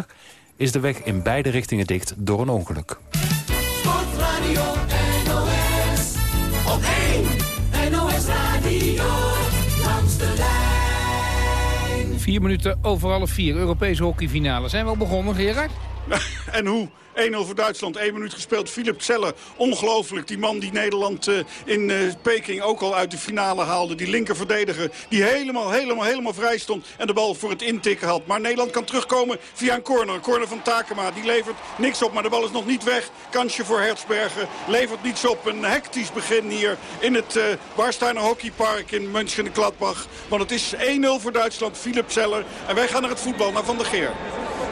is de weg in beide richtingen dicht door een ongeluk. Sportradio NOS, op 1 NOS Radio, langs de lijn. Vier minuten over half vier, Europese hockeyfinale. Zijn we al begonnen, Gerard? en hoe? 1-0 voor Duitsland, 1 minuut gespeeld. Philip Zeller, ongelooflijk. Die man die Nederland uh, in uh, Peking ook al uit de finale haalde. Die linkerverdediger die helemaal, helemaal, helemaal vrij stond. En de bal voor het intikken had. Maar Nederland kan terugkomen via een corner. Een corner van Takema. Die levert niks op, maar de bal is nog niet weg. Kansje voor Hertzberger. Levert niets op. Een hectisch begin hier in het uh, Warsteiner Hockeypark in München-Gladbach. Want het is 1-0 voor Duitsland. Philip Zeller. En wij gaan naar het voetbal, naar Van der Geer.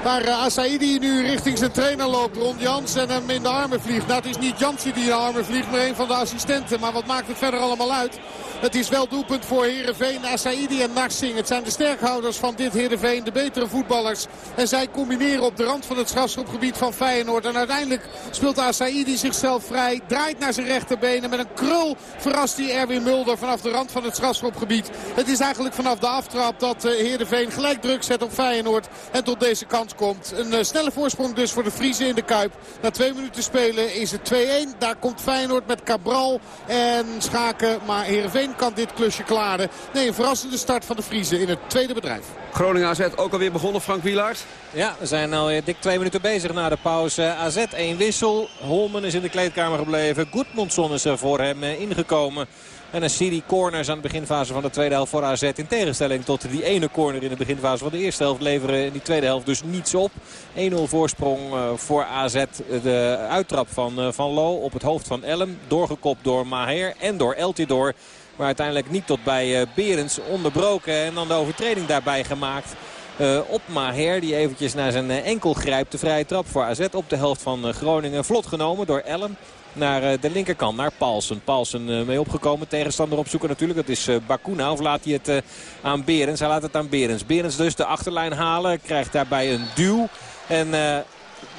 Waar uh, Asaidi nu richting zijn trainer loopt. Ron Jans en hem in de armen vliegt. Nou, het is niet Jansen die in de armen vliegt, maar een van de assistenten. Maar wat maakt het verder allemaal uit? Het is wel doelpunt voor Heerenveen, Asaidi en Narsing. Het zijn de sterkhouders van dit Heerenveen, de betere voetballers. En zij combineren op de rand van het strafschopgebied van Feyenoord. En uiteindelijk speelt Asaidi zichzelf vrij. Draait naar zijn rechterbenen. Met een krul verrast hij Erwin Mulder vanaf de rand van het strafschopgebied. Het is eigenlijk vanaf de aftrap dat uh, Heerenveen gelijk druk zet op Feyenoord. En tot deze kans komt. Een uh, snelle voorsprong dus voor de Friese in de Kuip. Na twee minuten spelen is het 2-1. Daar komt Feyenoord met Cabral en Schaken. Maar Heerenveen kan dit klusje klaren. Nee, een verrassende start van de Friese in het tweede bedrijf. Groningen AZ ook alweer begonnen, Frank Wielaert. Ja, we zijn al dik twee minuten bezig na de pauze. AZ één wissel. Holmen is in de kleedkamer gebleven. Goedmondson is er voor hem ingekomen. En een serie corners aan de beginfase van de tweede helft voor AZ. In tegenstelling tot die ene corner in de beginfase van de eerste helft leveren in die tweede helft dus niets op. 1-0 voorsprong voor AZ. De uittrap van Van Lo op het hoofd van Elm. Doorgekopt door Maher en door Eltidoor. Maar uiteindelijk niet tot bij Berends onderbroken. En dan de overtreding daarbij gemaakt. Uh, op Maher die eventjes naar zijn enkel grijpt. De vrije trap voor AZ op de helft van Groningen. Vlot genomen door Elm naar de linkerkant, naar Paulsen. Paulsen mee opgekomen, tegenstander opzoeken natuurlijk. Dat is Bakuna, of laat hij het aan Berens? Hij laat het aan Berens. Berens dus de achterlijn halen, krijgt daarbij een duw. En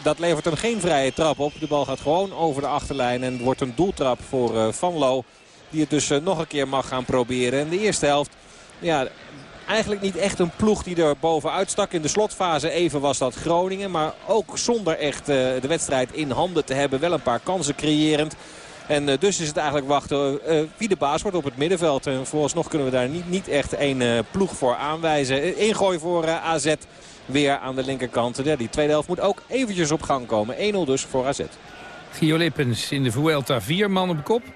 dat levert hem geen vrije trap op. De bal gaat gewoon over de achterlijn en wordt een doeltrap voor Van Loo. Die het dus nog een keer mag gaan proberen. En de eerste helft, ja, eigenlijk niet echt een ploeg die er bovenuit stak. In de slotfase even was dat Groningen. Maar ook zonder echt uh, de wedstrijd in handen te hebben. Wel een paar kansen creërend. En uh, dus is het eigenlijk wachten wie de baas wordt op het middenveld. En vooralsnog kunnen we daar niet, niet echt één ploeg voor aanwijzen. Ingooi voor AZ weer aan de linkerkant. Die tweede helft moet ook eventjes op gang komen. 1-0 dus voor AZ. Gio Lippens in de Vuelta. Vier man op kop. 50%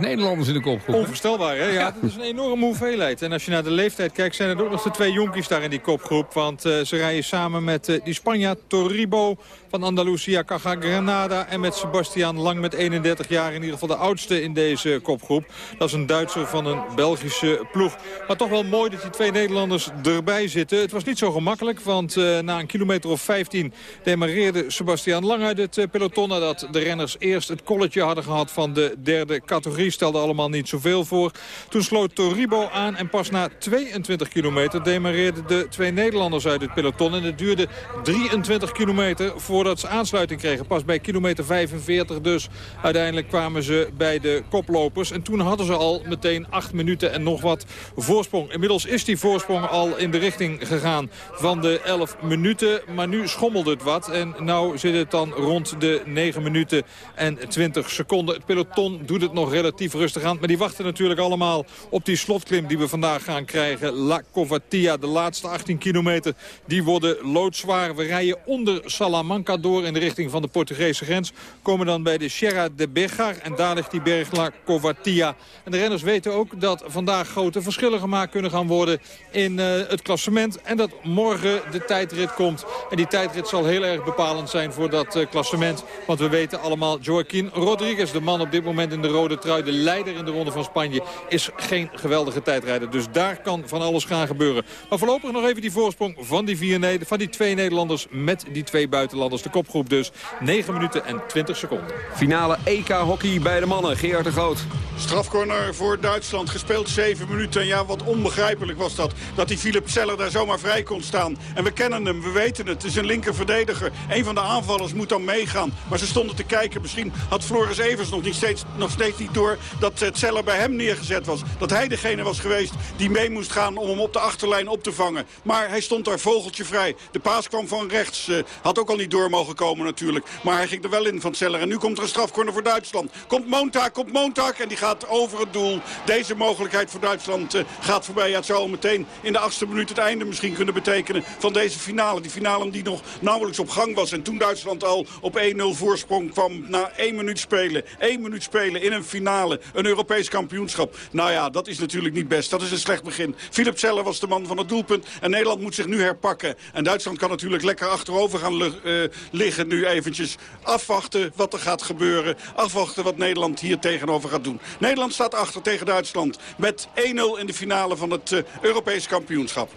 Nederlanders in de kopgroep. Onvoorstelbaar, hè? Ja, dat is een enorme hoeveelheid. En als je naar de leeftijd kijkt, zijn er ook nog de twee jonkies daar in die kopgroep. Want uh, ze rijden samen met uh, die Spanjaard Torribo van Andalusia, Caja Granada. En met Sebastian Lang met 31 jaar, in ieder geval de oudste in deze kopgroep. Dat is een Duitser van een Belgische ploeg. Maar toch wel mooi dat die twee Nederlanders erbij zitten. Het was niet zo gemakkelijk, want uh, na een kilometer of 15 demareerde Sebastian Lang uit het peloton dat de renners eerst het kolletje hadden gehad van de derde categorie. Stelde allemaal niet zoveel voor. Toen sloot Toribo aan en pas na 22 kilometer demareerden de twee Nederlanders uit het peloton. En het duurde 23 kilometer voordat ze aansluiting kregen. Pas bij kilometer 45 dus. Uiteindelijk kwamen ze bij de koplopers. En toen hadden ze al meteen 8 minuten en nog wat voorsprong. Inmiddels is die voorsprong al in de richting gegaan van de 11 minuten. Maar nu schommelde het wat. En nou zit het dan rond de 9 minuten en 20 seconden. Het peloton doet het nog relatief rustig aan. Maar die wachten natuurlijk allemaal op die slotklim die we vandaag gaan krijgen. La Covatia, de laatste 18 kilometer, die worden loodzwaar. We rijden onder Salamanca door in de richting van de Portugese grens. Komen dan bij de Sierra de Begar en daar ligt die berg La Covatia. En de renners weten ook dat vandaag grote verschillen gemaakt kunnen gaan worden in uh, het klassement. En dat morgen de tijdrit komt. En die tijdrit zal heel erg bepalend zijn voor dat uh, klassement. Want we weten allemaal, Joaquin Rodriguez, de man op dit moment in de rode trui, de leider in de Ronde van Spanje, is geen geweldige tijdrijder. Dus daar kan van alles gaan gebeuren. Maar voorlopig nog even die voorsprong van die, vier, van die twee Nederlanders met die twee buitenlanders. De kopgroep dus 9 minuten en 20 seconden. Finale EK-hockey bij de mannen. Gerard de Groot. Strafcorner voor Duitsland, gespeeld 7 minuten. En ja, wat onbegrijpelijk was dat, dat die Philip Zeller daar zomaar vrij kon staan. En we kennen hem, we weten het. Het is een linker verdediger. Een van de aanvallers moet dan meegaan. Maar ze stonden te kijken. Misschien had Floris Evers nog, niet steeds, nog steeds niet door dat Zeller bij hem neergezet was. Dat hij degene was geweest die mee moest gaan om hem op de achterlijn op te vangen. Maar hij stond daar vogeltje vrij. De paas kwam van rechts. Uh, had ook al niet door mogen komen natuurlijk. Maar hij ging er wel in van Zeller. En nu komt er een strafcorner voor Duitsland. Komt Montag, komt Montag. En die gaat over het doel. Deze mogelijkheid voor Duitsland uh, gaat voorbij. Ja, het zou al meteen in de achtste minuut het einde misschien kunnen betekenen van deze finale. Die finale die nog nauwelijks op gang was. En toen Duitsland al op 1-0 voorsprong kwam na één minuut spelen. Eén minuut spelen in een finale. Een Europees kampioenschap. Nou ja, dat is natuurlijk niet best. Dat is een slecht begin. Philip Zeller was de man van het doelpunt. En Nederland moet zich nu herpakken. En Duitsland kan natuurlijk lekker achterover gaan uh, liggen nu eventjes. Afwachten wat er gaat gebeuren. Afwachten wat Nederland hier tegenover gaat doen. Nederland staat achter tegen Duitsland. Met 1-0 in de finale van het uh, Europees kampioenschap.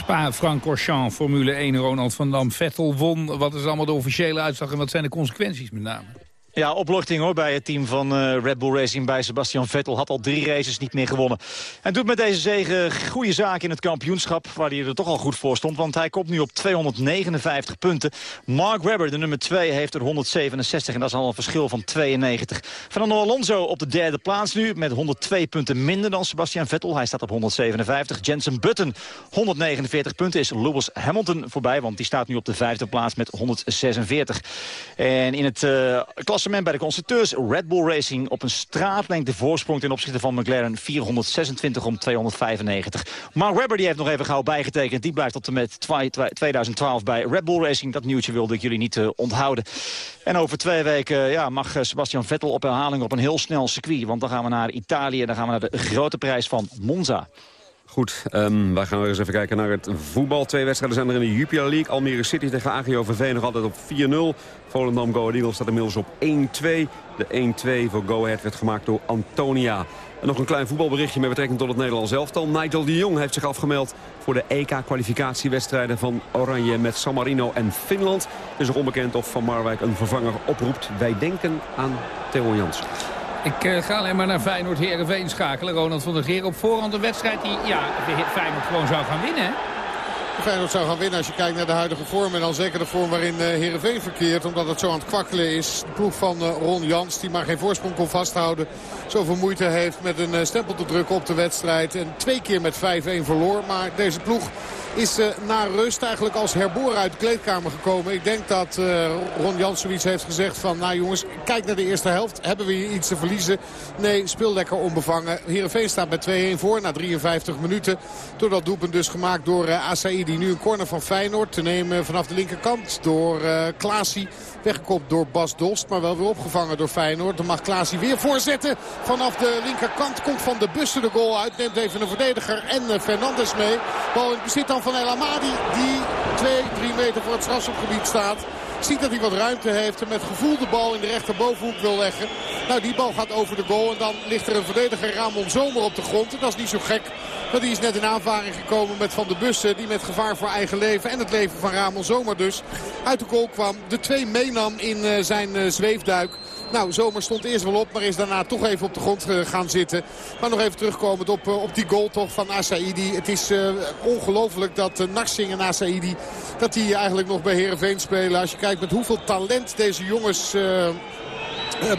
Spa-Francorchamps, Formule 1, Ronald van Dam, Vettel won. Wat is allemaal de officiële uitslag en wat zijn de consequenties met name? Ja, opluchting hoor bij het team van eh, Red Bull Racing bij Sebastian Vettel. Had al drie races niet meer gewonnen. En doet met deze zege goede zaak in het kampioenschap... waar hij er toch al goed voor stond. Want hij komt nu op 259 punten. Mark Webber, de nummer 2, heeft er 167. En dat is al een verschil van 92. Fernando Alonso op de derde plaats nu... met 102 punten minder dan Sebastian Vettel. Hij staat op 157. Jensen Button, 149 punten, is Lewis Hamilton voorbij. Want die staat nu op de vijfde plaats met 146. En in het uh, klassement bij de constructeurs Red Bull Racing op een straatlengte voorsprong ten opzichte van McLaren 426 om 295. Mark Webber die heeft nog even gauw bijgetekend. Die blijft tot en met 2012 bij Red Bull Racing. Dat nieuwtje wilde ik jullie niet uh, onthouden. En over twee weken ja, mag Sebastian Vettel op herhaling op een heel snel circuit. Want dan gaan we naar Italië. Dan gaan we naar de grote prijs van Monza. Goed, um, wij gaan weer eens even kijken naar het voetbal. Twee wedstrijden zijn er in de Jupiler League. Almere City tegen AGOVV nog altijd op 4-0. Volendam Go Ahead Eagles staat inmiddels op 1-2. De 1-2 voor Go Ahead werd gemaakt door Antonia. En nog een klein voetbalberichtje met betrekking tot het Nederlands elftal. Nigel de Jong heeft zich afgemeld voor de EK-kwalificatiewedstrijden van Oranje met San Marino en Finland. Het is nog onbekend of Van Marwijk een vervanger oproept. Wij denken aan Theo Jansen. Ik uh, ga alleen maar naar Feyenoord Heerenveen schakelen. Ronald van der Geer op voorhand een wedstrijd die ja, Feyenoord gewoon zou gaan winnen. Feyenoord zou gaan winnen als je kijkt naar de huidige vorm. En dan zeker de vorm waarin uh, Heerenveen verkeert. Omdat het zo aan het kwakkelen is. De ploeg van uh, Ron Jans die maar geen voorsprong kon vasthouden. Zoveel moeite heeft met een stempel te drukken op de wedstrijd. En twee keer met 5-1 verloor. Maar deze ploeg is uh, na rust eigenlijk als herboren uit de kleedkamer gekomen. Ik denk dat uh, Ron Jans heeft gezegd van... nou jongens, kijk naar de eerste helft. Hebben we hier iets te verliezen? Nee, speel lekker onbevangen. Heerenveen staat met 2-1 voor na 53 minuten. Door dat doelpunt dus gemaakt door uh, Asaidi. Nu een corner van Feyenoord te nemen vanaf de linkerkant door uh, Klaasie. Weggekopt door Bas Dost, maar wel weer opgevangen door Feyenoord. Dan mag Klaasie weer voorzetten. Vanaf de linkerkant komt Van de Bussen de goal uit. Neemt even een verdediger en Fernandes mee. Bal in bezit dan van El Amadi. Die 2, 3 meter voor het strafschopgebied staat. Ziet dat hij wat ruimte heeft en met gevoel de bal in de rechterbovenhoek wil leggen. Nou, die bal gaat over de goal en dan ligt er een verdediger Ramon Zomer op de grond. En dat is niet zo gek, want die is net in aanvaring gekomen met Van de Bussen. Die met gevaar voor eigen leven en het leven van Ramon Zomer dus uit de goal kwam. De twee meenam in uh, zijn uh, zweefduik. Nou, Zomer stond eerst wel op, maar is daarna toch even op de grond gaan zitten. Maar nog even terugkomend op, op die goal toch van Asaidi. Het is uh, ongelooflijk dat uh, Narsing en Asaidi... dat die eigenlijk nog bij Heerenveen spelen. Als je kijkt met hoeveel talent deze jongens...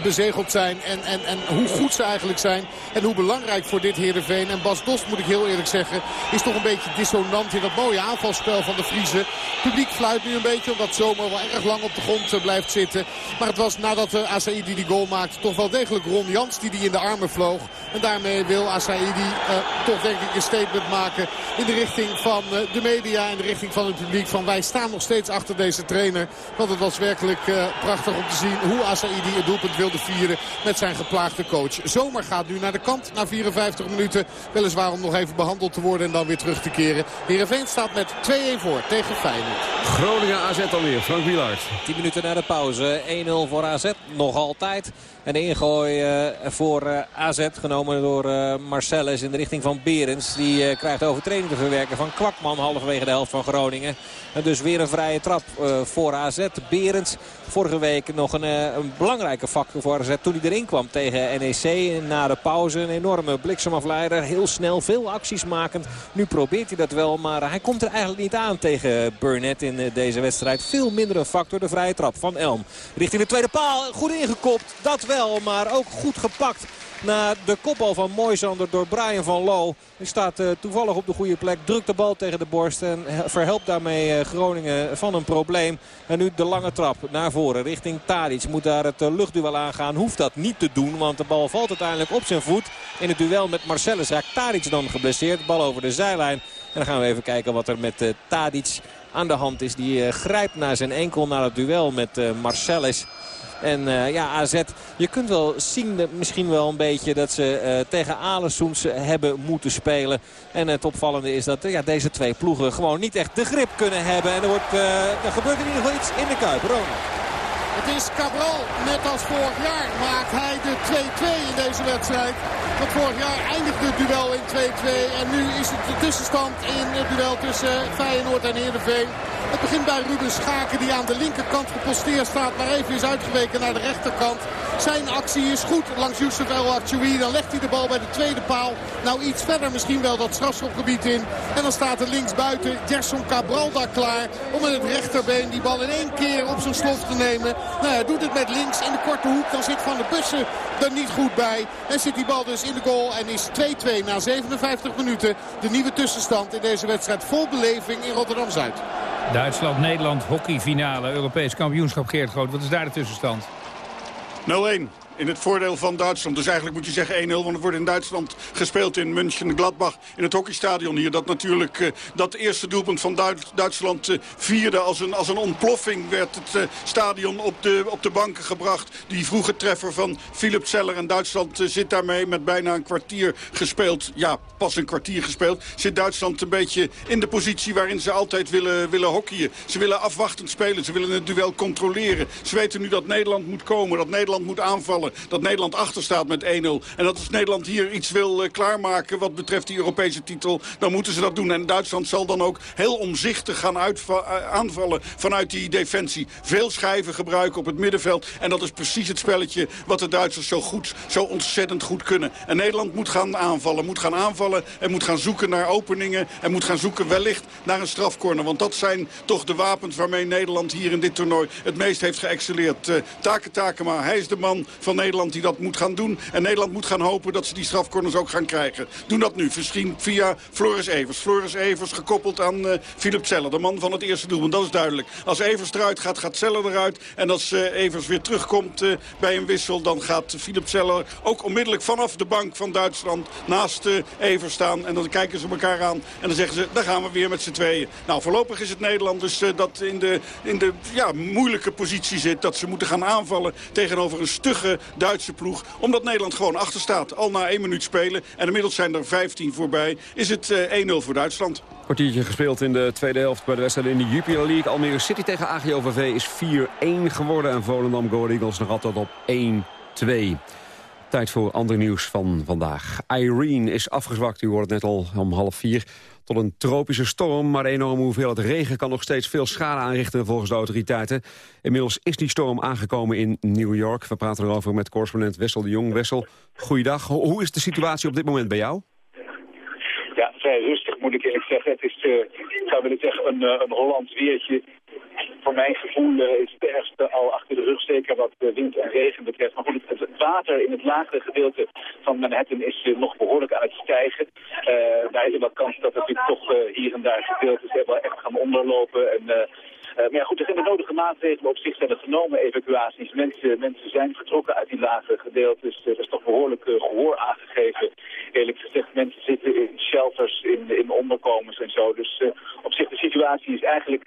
bezegeld zijn. En, en, en hoe goed ze eigenlijk zijn. En hoe belangrijk voor dit Heerenveen. En Bas Dost, moet ik heel eerlijk zeggen, is toch een beetje dissonant in dat mooie aanvalspel van de Vriezen. Het publiek fluit nu een beetje, omdat Zomer wel erg lang op de grond blijft zitten. Maar het was nadat uh, Asaidi die goal maakte, toch wel degelijk Ron Jans die die in de armen vloog. En daarmee wil Asaidi toch denk ik een statement maken in de richting van de media en de richting van het publiek. Van wij staan nog steeds achter deze trainer. Want het was werkelijk prachtig om te zien hoe Asaidi het doelpunt wilde vieren met zijn geplaagde coach. Zomer gaat nu naar de kant na 54 minuten. Weliswaar om nog even behandeld te worden en dan weer terug te keren. Heerenveen staat met 2-1 voor tegen Feyenoord. Groningen AZ alweer, Frank Wielaert. 10 minuten na de pauze, 1-0 voor AZ, nog altijd. En de ingooi uh, voor uh, AZ genomen door uh, Marcellus in de richting van Berends. Die krijgt overtreding te verwerken van Kwakman halverwege de helft van Groningen. En dus weer een vrije trap voor AZ. Berends vorige week nog een, een, belangrijke factor voor AZ toen hij erin kwam tegen NEC. Na de pauze een enorme bliksemafleider. Heel snel, veel acties makend. Nu probeert hij dat wel, maar hij komt er eigenlijk niet aan tegen Burnett in deze wedstrijd. Veel minder een factor, de vrije trap van Elm. Richting de tweede paal, goed ingekopt. Dat wel, maar ook goed gepakt na de kopbal van Moisander door Brian van Loo. Hij staat uh, toevallig op de goede plek, drukt de bal tegen de borst en verhelpt daarmee uh, Groningen van een probleem. En nu de lange trap naar voren richting Tadic. Moet daar het uh, luchtduel aangaan, hoeft dat niet te doen, want de bal valt uiteindelijk op zijn voet. In het duel met Marcellus raakt Tadic dan geblesseerd, bal over de zijlijn. En dan gaan we even kijken wat er met Tadic aan de hand is. Die grijpt naar zijn enkel naar het duel met Marcellus. En uh, ja, AZ, je kunt wel zien misschien wel een beetje dat ze uh, tegen Alessoens hebben moeten spelen. En het opvallende is dat ja, deze twee ploegen gewoon niet echt de grip kunnen hebben. En er, wordt, er gebeurt in ieder geval iets in de Kuip. Ronald. Het is Cabral, net als vorig jaar, maakt hij de 2-2 in deze wedstrijd. Want vorig jaar eindigde het duel in 2-2 en nu is het de tussenstand in het duel tussen Feyenoord en Heerenveen. Het begint bij Ruben Schaken die aan de linkerkant geposteerd staat, maar even is uitgeweken naar de rechterkant. Zijn actie is goed langs Youssef El Achoui. Dan legt hij de bal bij de tweede paal. Nou iets verder misschien wel dat strafschopgebied in. En dan staat er links buiten Gerson Cabral daar klaar om met het rechterbeen die bal in één keer op zijn slof te nemen. Nou, hij doet het met links in de korte hoek. Dan zit Van de Bussen er niet goed bij. En zit die bal dus in de goal en is 2-2 na 57 minuten. De nieuwe tussenstand in deze wedstrijd vol beleving in Rotterdam-Zuid. Duitsland-Nederland hockeyfinale, Europees kampioenschap Geert Groot. Wat is daar de tussenstand? 0-1 in het voordeel van Duitsland. Dus eigenlijk moet je zeggen 1-0, want het wordt in Duitsland gespeeld in München-Gladbach. In het hockeystadion hier. Dat natuurlijk uh, dat eerste doelpunt van Duitsland uh, vierde. Als een, als een ontploffing werd het uh, stadion op de, op de banken gebracht. Die vroege treffer van Philip Zeller. En Duitsland zit daarmee met bijna een kwartier gespeeld. Ja, pas een kwartier gespeeld. Zit Duitsland een beetje in de positie waarin ze altijd willen, willen hockeyen. Ze willen afwachtend spelen. Ze willen het duel controleren. Ze weten nu dat Nederland moet komen. Dat Nederland moet aanvallen dat Nederland achter staat met 1-0. En dat als Nederland hier iets wil uh, klaarmaken wat betreft die Europese titel... dan moeten ze dat doen. En Duitsland zal dan ook heel omzichtig gaan uh, aanvallen vanuit die defensie. Veel schijven gebruiken op het middenveld. En dat is precies het spelletje wat de Duitsers zo goed, zo ontzettend goed kunnen. En Nederland moet gaan aanvallen. Moet gaan aanvallen en moet gaan zoeken naar openingen. En moet gaan zoeken wellicht naar een strafcorner. Want dat zijn toch de wapens waarmee Nederland hier in dit toernooi het meest heeft geëxceleerd. Uh, Take Takema, hij is de man van Nederland die dat moet gaan doen. En Nederland moet gaan hopen dat ze die strafcorners ook gaan krijgen. Doen dat nu, misschien via Floris Evers. Floris Evers gekoppeld aan uh, Philip Zeller, de man van het eerste doel. Want dat is duidelijk. Als Evers eruit gaat, gaat Zeller eruit. En als uh, Evers weer terugkomt uh, bij een wissel... dan gaat Philip Zeller ook onmiddellijk vanaf de bank van Duitsland... naast Evers staan. En dan kijken ze elkaar aan. En dan zeggen ze, daar gaan we weer met z'n tweeën. Nou, voorlopig is het Nederland dus dat in de, in de ja, moeilijke positie zit... dat ze moeten gaan aanvallen tegenover een stugge Duitse ploeg. Omdat Nederland gewoon achter staat. Al na één minuut spelen. En inmiddels zijn er 15 voorbij. Is het uh, 1-0 voor Duitsland. Kwartiertje gespeeld in de tweede helft bij de wedstrijd in de Jupiler League. Almere City tegen AGOVV is 4-1 geworden. En Volendam Go Eagles nog altijd op 1-2. Tijd voor ander nieuws van vandaag. Irene is afgezwakt, u hoort het net al om half vier tot een tropische storm. Maar de enorme hoeveelheid regen kan nog steeds veel schade aanrichten volgens de autoriteiten. Inmiddels is die storm aangekomen in New York. We praten erover met correspondent Wessel de Jong. Wessel, goeiedag. Hoe is de situatie op dit moment bij jou? Ja, vrij rustig moet ik eerlijk zeggen. Het is, uh, zou willen zeggen, een, uh, een Hollands weertje mijn gevoel uh, is het ergste al achter de rug, zeker wat uh, wind en regen betreft. Maar goed, het, het, water in het lagere gedeelte van Manhattan is uh, nog behoorlijk aan het stijgen. daar is er wat kans dat natuurlijk toch hier en daar gedeeltes wel echt gaan onderlopen. En, maar ja, goed, er zijn de nodige maatregelen op zich zijn genomen, evacuaties. Mensen, mensen zijn vertrokken uit die lage gedeeltes. er is toch behoorlijk gehoor aangegeven. Eerlijk gezegd, mensen zitten in shelters, in, in onderkomens en zo. Dus op zich, de situatie is eigenlijk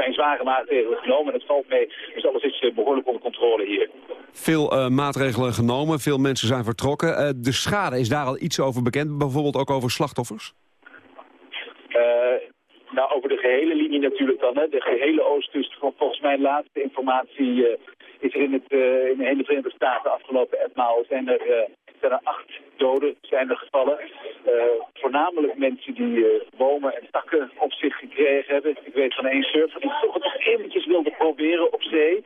zijn zware maatregelen genomen en het valt mee. Dus alles is uh, behoorlijk onder controle hier. Veel uh, maatregelen genomen, veel mensen zijn vertrokken. Uh, de schade, is daar al iets over bekend? Bijvoorbeeld ook over slachtoffers? nou, over de gehele linie natuurlijk dan. Hè. De gehele Oostkust, volgens mijn laatste informatie... is er in, het, in de hele Verenigde Staten afgelopen etmaal zijn er zijn er acht doden zijn er gevallen. Uh, voornamelijk mensen die uh, bomen en takken op zich gekregen hebben. Ik weet van één surfer die toch nog eventjes wilde proberen op zee.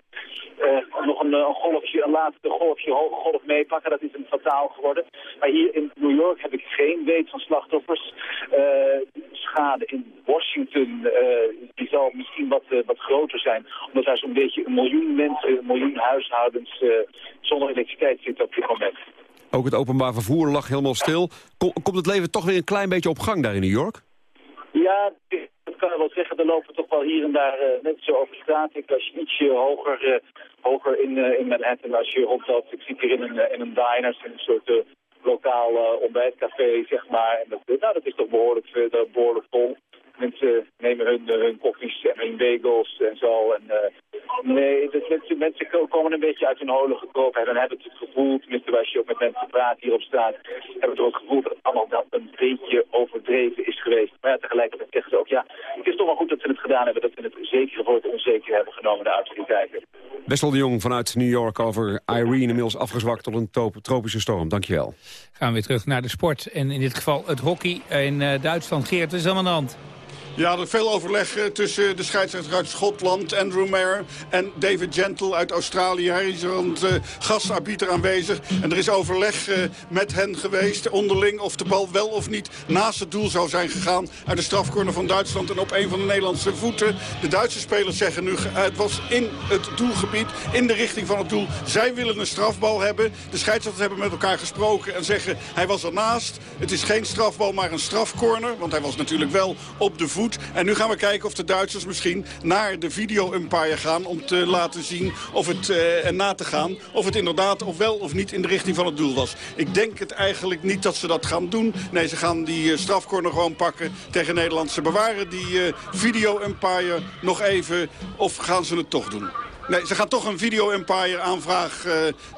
Uh, nog een, een, golfje, een laatste golfje, hoge golf meepakken. Dat is een fataal geworden. Maar hier in New York heb ik geen weet van slachtoffers. schade in Washington, die zal misschien wat, wat groter zijn. Omdat daar zo'n beetje een miljoen mensen, een miljoen huishoudens zonder elektriciteit zitten op dit moment. Ook het openbaar vervoer lag helemaal stil. Komt het leven toch weer een klein beetje op gang daar in New York? Ja, dat kan ik wel zeggen. Er lopen toch wel hier en daar uh, mensen over straat. Ik, als je ietsje hoger, uh, hoger in, uh, in Manhattan, als je rondloopt, ik zit hier in een, in een diner, in een soort lokaal ontbijtcafé, zeg maar. En dat, nou, dat is toch behoorlijk, behoorlijk vol. Mensen nemen hun, hun koffies en hun bagels en zo. En Nee, dus mensen, mensen ko- komen een beetje uit hun holen gekropen. En dan hebben het het gevoel, tenminste als je ook met mensen praat hier op straat, hebben toch het gevoel dat het allemaal wel een beetje overdreven is geweest. Maar ja, tegelijkertijd zeggen ze ook, ja, het is toch wel goed dat ze het gedaan hebben, dat ze het zeker voor het onzeker hebben genomen, de autoriteiten. Wessel de Jong vanuit New York over Irene, inmiddels afgezwakt tot een tropische storm. Dankjewel. Gaan we weer terug naar de sport. En in dit geval het hockey in eh, Duitsland. Geert, wat is er aan de hand? Ja, er is veel overleg eh, tussen de scheidsrechter uit Schotland, Andrew Mayer, en David Gentle uit Australië. Hij is er eh, aanwezig. En er is overleg eh, met hen geweest, onderling, of de bal wel of niet naast het doel zou zijn gegaan. Uit de strafcorner van Duitsland en op een van de Nederlandse voeten. De Duitse spelers zeggen nu, het was in het doelgebied, in de richting van het doel. Zij willen een strafbal hebben. De scheidsrechters hebben met elkaar gesproken en zeggen, hij was ernaast. Het is geen strafbal, maar een strafcorner. Want hij was natuurlijk wel op de voet. En nu gaan we kijken of de Duitsers misschien naar de video-umpire gaan... om te laten zien of het, eh, en na te gaan of het inderdaad of wel of niet in de richting van het doel was. Ik denk het eigenlijk niet dat ze dat gaan doen. Nee, ze gaan die eh, strafcorner gewoon pakken tegen Nederland. Ze bewaren die eh, video-umpire nog even of gaan ze het toch doen? Nee, ze gaan toch een video-umpire aanvraag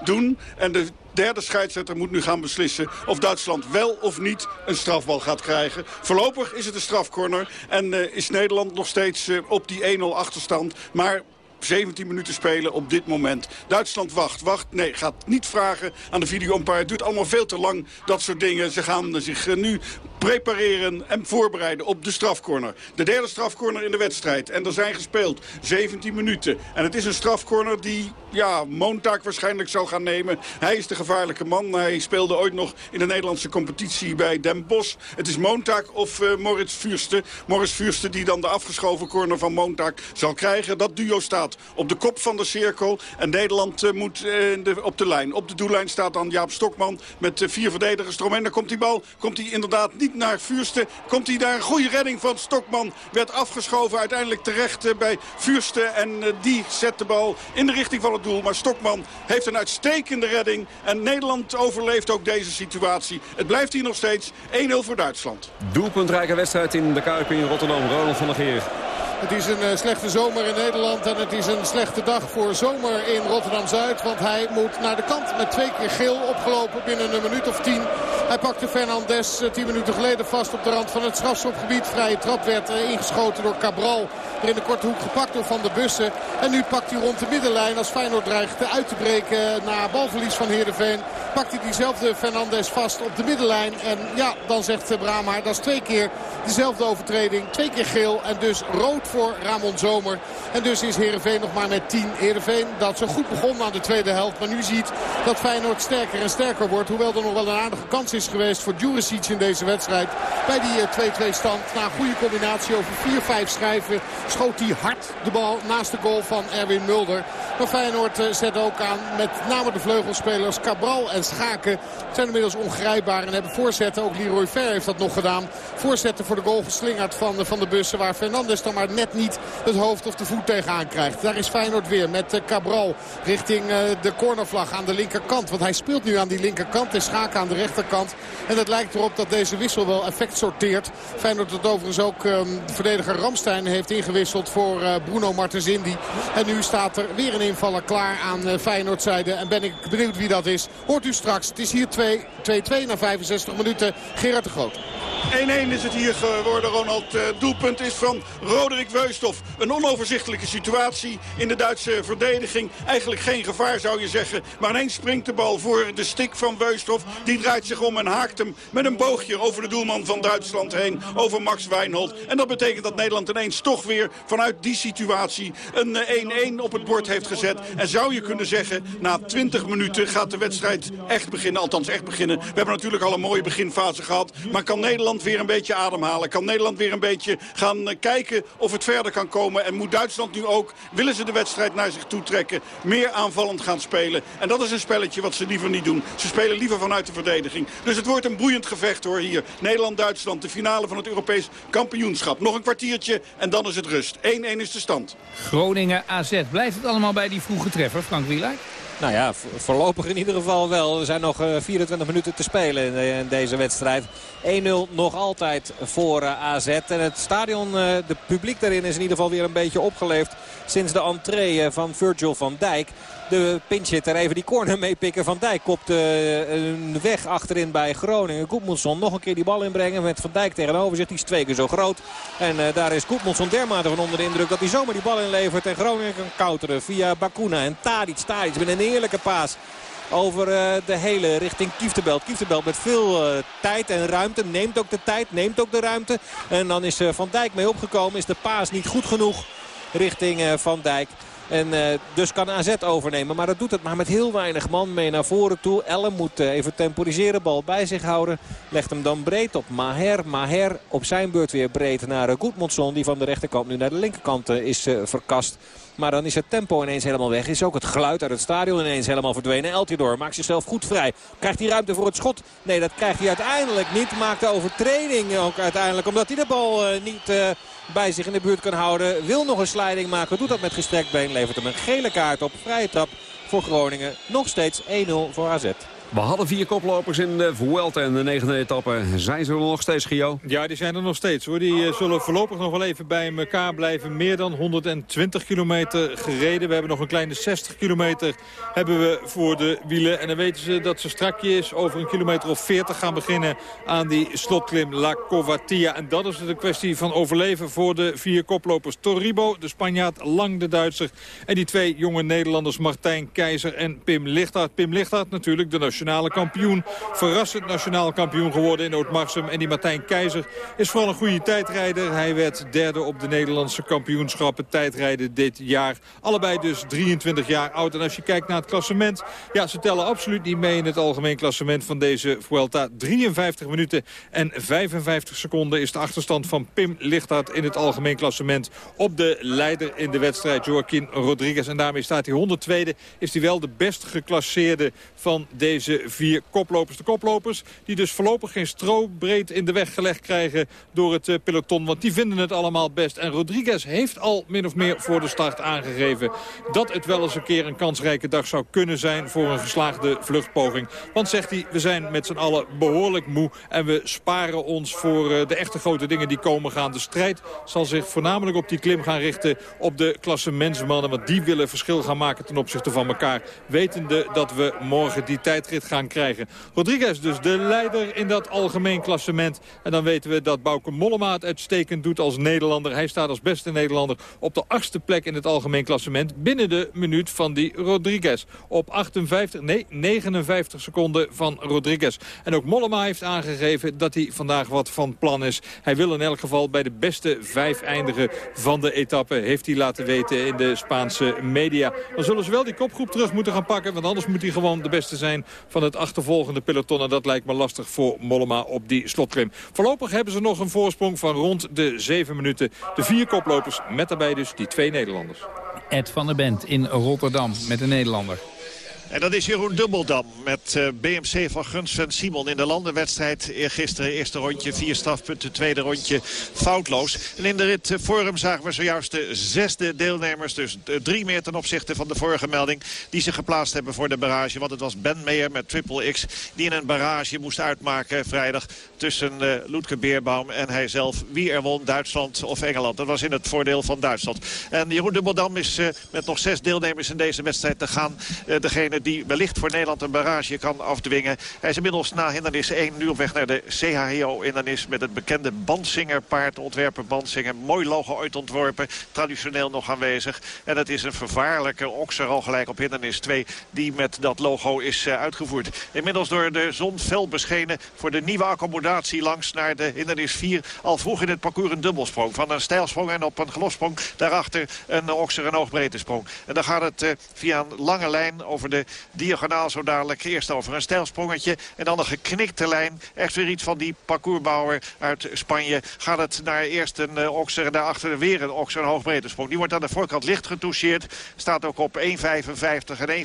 doen. En de derde scheidsrechter moet nu gaan beslissen of Duitsland wel of niet een strafbal gaat krijgen. Voorlopig is het een strafcorner en eh, is Nederland nog steeds eh, op die 1-0 achterstand. Maar 17 minuten spelen op dit moment. Duitsland wacht, wacht. Nee, gaat niet vragen aan de video-umpire. Het duurt allemaal veel te lang, dat soort dingen. Ze gaan zich eh, nu prepareren en voorbereiden op de strafcorner. De derde strafcorner in de wedstrijd. En er zijn gespeeld 17 minuten. En het is een strafcorner die ja, Moontaak waarschijnlijk zou gaan nemen. Hij is de gevaarlijke man. Hij speelde ooit nog in de Nederlandse competitie bij Den Bosch. Het is Moontaak of uh, Moritz Vuurste. Moritz Vuurste die dan de afgeschoven corner van Moontaak zal krijgen. Dat duo staat op de kop van de cirkel. En Nederland uh, moet uh, de, op de lijn. Op de doellijn staat dan Jaap Stokman met vier verdedigers eromheen. Dan komt die bal, komt hij inderdaad niet naar Vuurste. Komt hij daar een goede redding van Stokman. Werd afgeschoven uiteindelijk terecht bij Vuurste. En die zet de bal in de richting van het doel. Maar Stokman heeft een uitstekende redding. En Nederland overleeft ook deze situatie. Het blijft hier nog steeds 1-0 voor Duitsland. Doelpuntrijke wedstrijd in de Kuip in Rotterdam. Ronald van der Geer. Het is een uh, slechte zomer in Nederland en het is een slechte dag voor zomer in Rotterdam-Zuid. Want hij moet naar de kant met twee keer geel opgelopen binnen een minuut of tien. Hij pakte Fernandes uh, tien minuten geleden vast op de rand van het strafschopgebied. Vrije trap werd uh, ingeschoten door Cabral. In de korte hoek gepakt door Van de Bussen. En nu pakt hij rond de middenlijn als Feyenoord dreigt uit te breken na balverlies van Heerenveen. Pakt hij diezelfde Fernandes vast op de middenlijn. En ja, dan zegt Brahma, dat is twee keer dezelfde overtreding. Twee keer geel en dus rood voor Ramon Zomer. En dus is Heerenveen nog maar met 10. Heerenveen dat zo goed begon aan de tweede helft. Maar nu ziet dat Feyenoord sterker en sterker wordt. Hoewel er nog wel een aardige kans is geweest voor Juricic in deze wedstrijd. Bij die 2-2 stand. Na een goede combinatie over 4-5 schrijven schoot hij hard de bal naast de goal van Erwin Mulder. Maar Feyenoord zet ook aan met name de vleugelspelers Cabral en Schaken. Zijn inmiddels ongrijpbaar en hebben voorzetten. Ook Leroy Ver heeft dat nog gedaan. Voorzetten voor de goal geslingerd van, van de bussen. Waar Fernandes dan maar net niet het hoofd of de voet tegenaan krijgt. Daar is Feyenoord weer met Cabral richting de cornervlag aan de linkerkant. Want hij speelt nu aan die linkerkant en Schaken aan de rechterkant. En het lijkt erop dat deze wissel wel effect sorteert. Feyenoord dat overigens ook de verdediger Ramstein heeft ingewisseld voor uh, Bruno Martens Indy. En nu staat er weer een invaller klaar aan uh, Feyenoordzijde. En ben ik benieuwd wie dat is. Hoort u straks. Het is hier 2-2 na 65 minuten. Gerard de Groot. 1-1 is het hier geworden, Ronald. Uh, doelpunt is van Roderick Weusthof. Een onoverzichtelijke situatie in de Duitse verdediging. Eigenlijk geen gevaar zou je zeggen. Maar ineens springt de bal voor de stik van Weusthof. Die draait zich om en haakt hem met een boogje over de doelman van Duitsland heen. Over Max Wijnhold. En dat betekent dat Nederland ineens toch weer vanuit die situatie een 1-1 op het bord heeft gezet. En zou je kunnen zeggen, na 20 minuten gaat de wedstrijd echt beginnen. Althans echt beginnen. We hebben natuurlijk al een mooie beginfase gehad. Maar kan Nederland weer een beetje ademhalen? Kan Nederland weer een beetje gaan kijken of het verder kan komen? En moet Duitsland nu ook, willen ze de wedstrijd naar zich toe trekken, meer aanvallend gaan spelen? En dat is een spelletje wat ze liever niet doen. Ze spelen liever vanuit de verdediging. Dus het wordt een boeiend gevecht hoor hier. Nederland-Duitsland, de finale van het Europees kampioenschap. Nog een kwartiertje en dan is het rust. 1-1 is de stand. Groningen AZ. Blijft het allemaal bij die vroege treffer, Frank Wieluid? Nou ja, voorlopig in ieder geval wel. Er zijn nog 24 minuten te spelen in deze wedstrijd. 1-0 nog altijd voor AZ. En het stadion, de publiek daarin is in ieder geval weer een beetje opgeleefd. Sinds de entree van Virgil van Dijk de pinchitter even die corner meepikken. Van Dijk kopt een weg achterin bij Groningen. Goedmundsson nog een keer die bal inbrengen met Van Dijk tegenover zich. Die is twee keer zo groot. En uh, daar is Goedmundsson dermate van onder de indruk dat hij zomaar die bal inlevert. En Groningen kan counteren via Bakuna. En Tadic, Tadic met een heerlijke paas over uh, de hele richting Kieftebelt. Kieftebelt met veel tijd en ruimte. Neemt ook de tijd, neemt ook de ruimte. En dan is Van Dijk mee opgekomen. Is de paas niet goed genoeg richting Van Dijk. En uh, dus kan AZ overnemen. Maar dat doet het maar met heel weinig man mee naar voren toe. Ellen moet uh, even temporiseren. Bal bij zich houden. Legt hem dan breed op Maher. Maher op zijn beurt weer breed naar uh. Die van de rechterkant nu naar de linkerkant is verkast. Maar dan is het tempo ineens helemaal weg. Is ook het geluid uit het stadion ineens helemaal verdwenen. Eltidoor maakt zichzelf goed vrij. Krijgt hij ruimte voor het schot? Nee, dat krijgt hij uiteindelijk niet. Maakt de overtreding ook uiteindelijk. Omdat hij de bal niet bij zich in de buurt kan houden. Wil nog een sliding maken. Doet dat met gestrekt been. Levert hem een gele kaart op. Vrije trap voor Groningen. Nog steeds 1-0 voor AZ. We hadden vier koplopers in de Vuelta en de negende etappe. Zijn ze er nog steeds, Gio? Ja, die zijn er nog steeds. Die uh, zullen voorlopig nog wel even bij elkaar blijven. Meer dan 120 kilometer gereden. We hebben nog een kleine 60 kilometer hebben we voor de wielen. En dan weten ze dat ze strakjes over een kilometer of 40 gaan beginnen aan die slotklim La Covatia. En dat is de kwestie van overleven voor de vier koplopers. Torribo, de Spanjaard, Lang de Duitser. En die twee jonge Nederlanders Martijn Keizer en Pim Lichthart. Pim Lichthart natuurlijk de nationale nationale kampioen. Verrassend nationaal kampioen geworden in Oud-Marsum. En die Martijn Keizer is vooral een goede tijdrijder. Hij werd derde op de Nederlandse kampioenschappen tijdrijden dit jaar. Allebei dus 23 jaar oud. En als je kijkt naar het klassement... ja, ze tellen absoluut niet mee in het algemeen klassement van deze Vuelta. 53 minuten en 55 seconden is de achterstand van Pim Lichthart in het algemeen klassement op de leider in de wedstrijd, Joaquin Rodriguez. En daarmee staat hij 102e, is hij wel de best geclasseerde van deze vier koplopers. De koplopers die dus voorlopig geen strobreed in de weg gelegd krijgen door het uh, peloton. Want die vinden het allemaal best. En Rodriguez heeft al min of meer voor de start aangegeven... dat het wel eens een keer een kansrijke dag zou kunnen zijn voor een geslaagde vluchtpoging. Want zegt hij, we zijn met z'n allen behoorlijk moe... en we sparen ons voor uh, de echte grote dingen die komen gaan. De strijd zal zich voornamelijk op die klim gaan richten op de klassementsmannen. Want die willen verschil gaan maken ten opzichte van elkaar. Wetende dat we morgen die gaan krijgen. Rodriguez dus de leider in dat algemeen klassement. En dan weten we dat Bauke Mollema het uitstekend doet als Nederlander. Hij staat als beste Nederlander op de achtste plek in het algemeen klassement. Binnen de minuut van die Rodriguez. Op 58, nee 59 seconden van Rodriguez. En ook Mollema heeft aangegeven dat hij vandaag wat van plan is. Hij wil in elk geval bij de beste vijf eindigen van de etappe. Heeft hij laten weten in de Spaanse media. Dan zullen ze wel die kopgroep terug moeten gaan pakken. Want anders moet hij gewoon de beste zijn van het achtervolgende peloton. En dat lijkt me lastig voor Mollema op die slotklim. Voorlopig hebben ze nog een voorsprong van rond de 7 minuten. De vier koplopers met daarbij dus die twee Nederlanders. Ed van der Bent in Rotterdam met een Nederlander. En dat is Jeroen Dubbeldam met uh, BMC van Guns van Simon in de landenwedstrijd. Eergisteren eerste rondje, vier strafpunten, tweede rondje foutloos. En in de rit uh, Forum zagen we zojuist de zesde deelnemers. Dus uh, drie meer ten opzichte van de vorige melding. Die zich geplaatst hebben voor de barrage. Want het was Ben Meijer met Triple X die in een barrage moest uitmaken vrijdag. Tussen Loetke Beerbaum en hij zelf. Wie er won, Duitsland of Engeland. Dat was in het voordeel van Duitsland. En Jeroen Dubbeldam is met nog zes deelnemers in deze wedstrijd te gaan. degene die wellicht voor Nederland een barrage kan afdwingen. Hij is inmiddels na hindernis 1 nu op weg naar de CHEO-hindernis... met het bekende Bandsinger-paard, ontwerper Bandsinger. Mooi logo ooit ontworpen, traditioneel nog aanwezig. En het is een vervaarlijke okser al gelijk op hindernis 2... die met dat logo is uh, uitgevoerd. Inmiddels door de zon fel beschenen voor de nieuwe accommodatie... langs naar de hindernis 4. Al vroeg in het parcours een dubbelsprong. Van een stijlsprong en op een gelofsprong. Daarachter een okser- en oogbreedtesprong. En dan gaat het uh, via een lange lijn over de diagonaal zo dadelijk. Eerst over een stijlsprongetje en dan een geknikte lijn. Echt weer iets van die parcoursbouwer uit Spanje. Gaat het naar eerst een uh, okser en daarachter weer een okser, een hoogbreedtesprong. Die wordt aan de voorkant licht getoucheerd. Staat ook op 1,55 en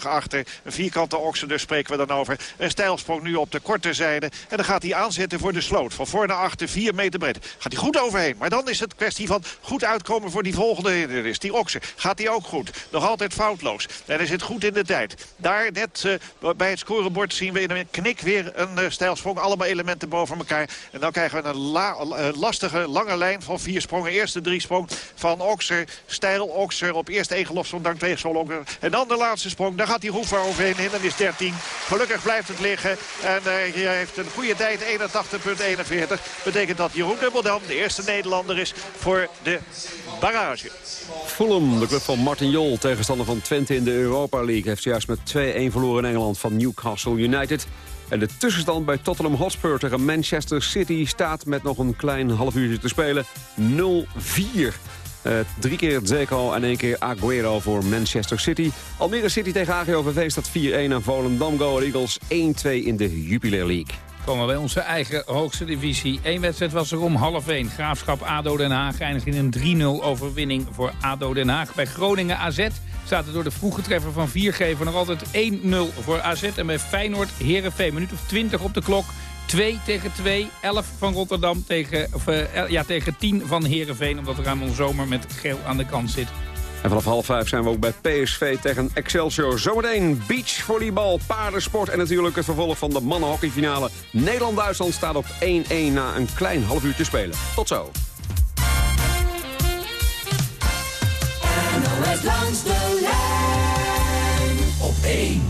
1,55 achter. Een vierkante okser, dus spreken we dan over. Een stijlsprong nu op de korte zijde. En dan gaat hij aanzetten voor de sloot. Van voor naar achter, 4 meter breed. Gaat hij goed overheen. Maar dan is het kwestie van goed uitkomen voor die volgende hindernis. Die okser. Gaat hij ook goed. Nog altijd foutloos. En hij zit goed in de tijd. Daar net uh, bij het scorebord zien we in een knik weer een uh, stijlsprong. Allemaal elementen boven elkaar. En dan krijgen we een uh, lastige lange lijn van vier sprongen. Eerste drie sprong van Oxer. Stijl Oxer op eerste één gelofsprong. Dank twee Solonker. En dan de laatste sprong. Daar gaat die Roefa overheen. Hindernis 13. Gelukkig blijft het liggen. En hij heeft een goede tijd. 81,41. Betekent dat Jeroen Dubbeldam de eerste Nederlander is voor de barrage. Fulham, de club van Martin Jol, tegenstander van Twente in de Europa League... heeft met 2-1 verloren in Engeland van Newcastle United. En de tussenstand bij Tottenham Hotspur tegen Manchester City... staat met nog een klein half uurtje te spelen 0-4. Uh, drie keer Zeko en één keer Aguero voor Manchester City. Almere City tegen AGOVV staat 4-1 en Volendam Go Eagles 1-2 in de Jupiler League komen bij onze eigen hoogste divisie. Eén wedstrijd was er om half één. Graafschap ADO Den Haag eindigt in een 3-0 overwinning voor ADO Den Haag. Bij Groningen AZ staat er door de vroege treffer van Viergever nog altijd 1-0 voor AZ. En bij Feyenoord Herenveen, minuut of 20 op de klok. 2 tegen 2, 11 van Rotterdam tegen, of, uh, ja, tegen 10 van Herenveen. Omdat Ramon Zomer met geel aan de kant zit. En vanaf half vijf zijn we ook bij PSV tegen Excelsior. Zometeen beachvolleybal, paardensport en natuurlijk het vervolg van de mannenhockeyfinale. Nederland-Duitsland staat op 1-1 na een klein half uur te spelen. Tot zo. NOS langs de lijn op 1.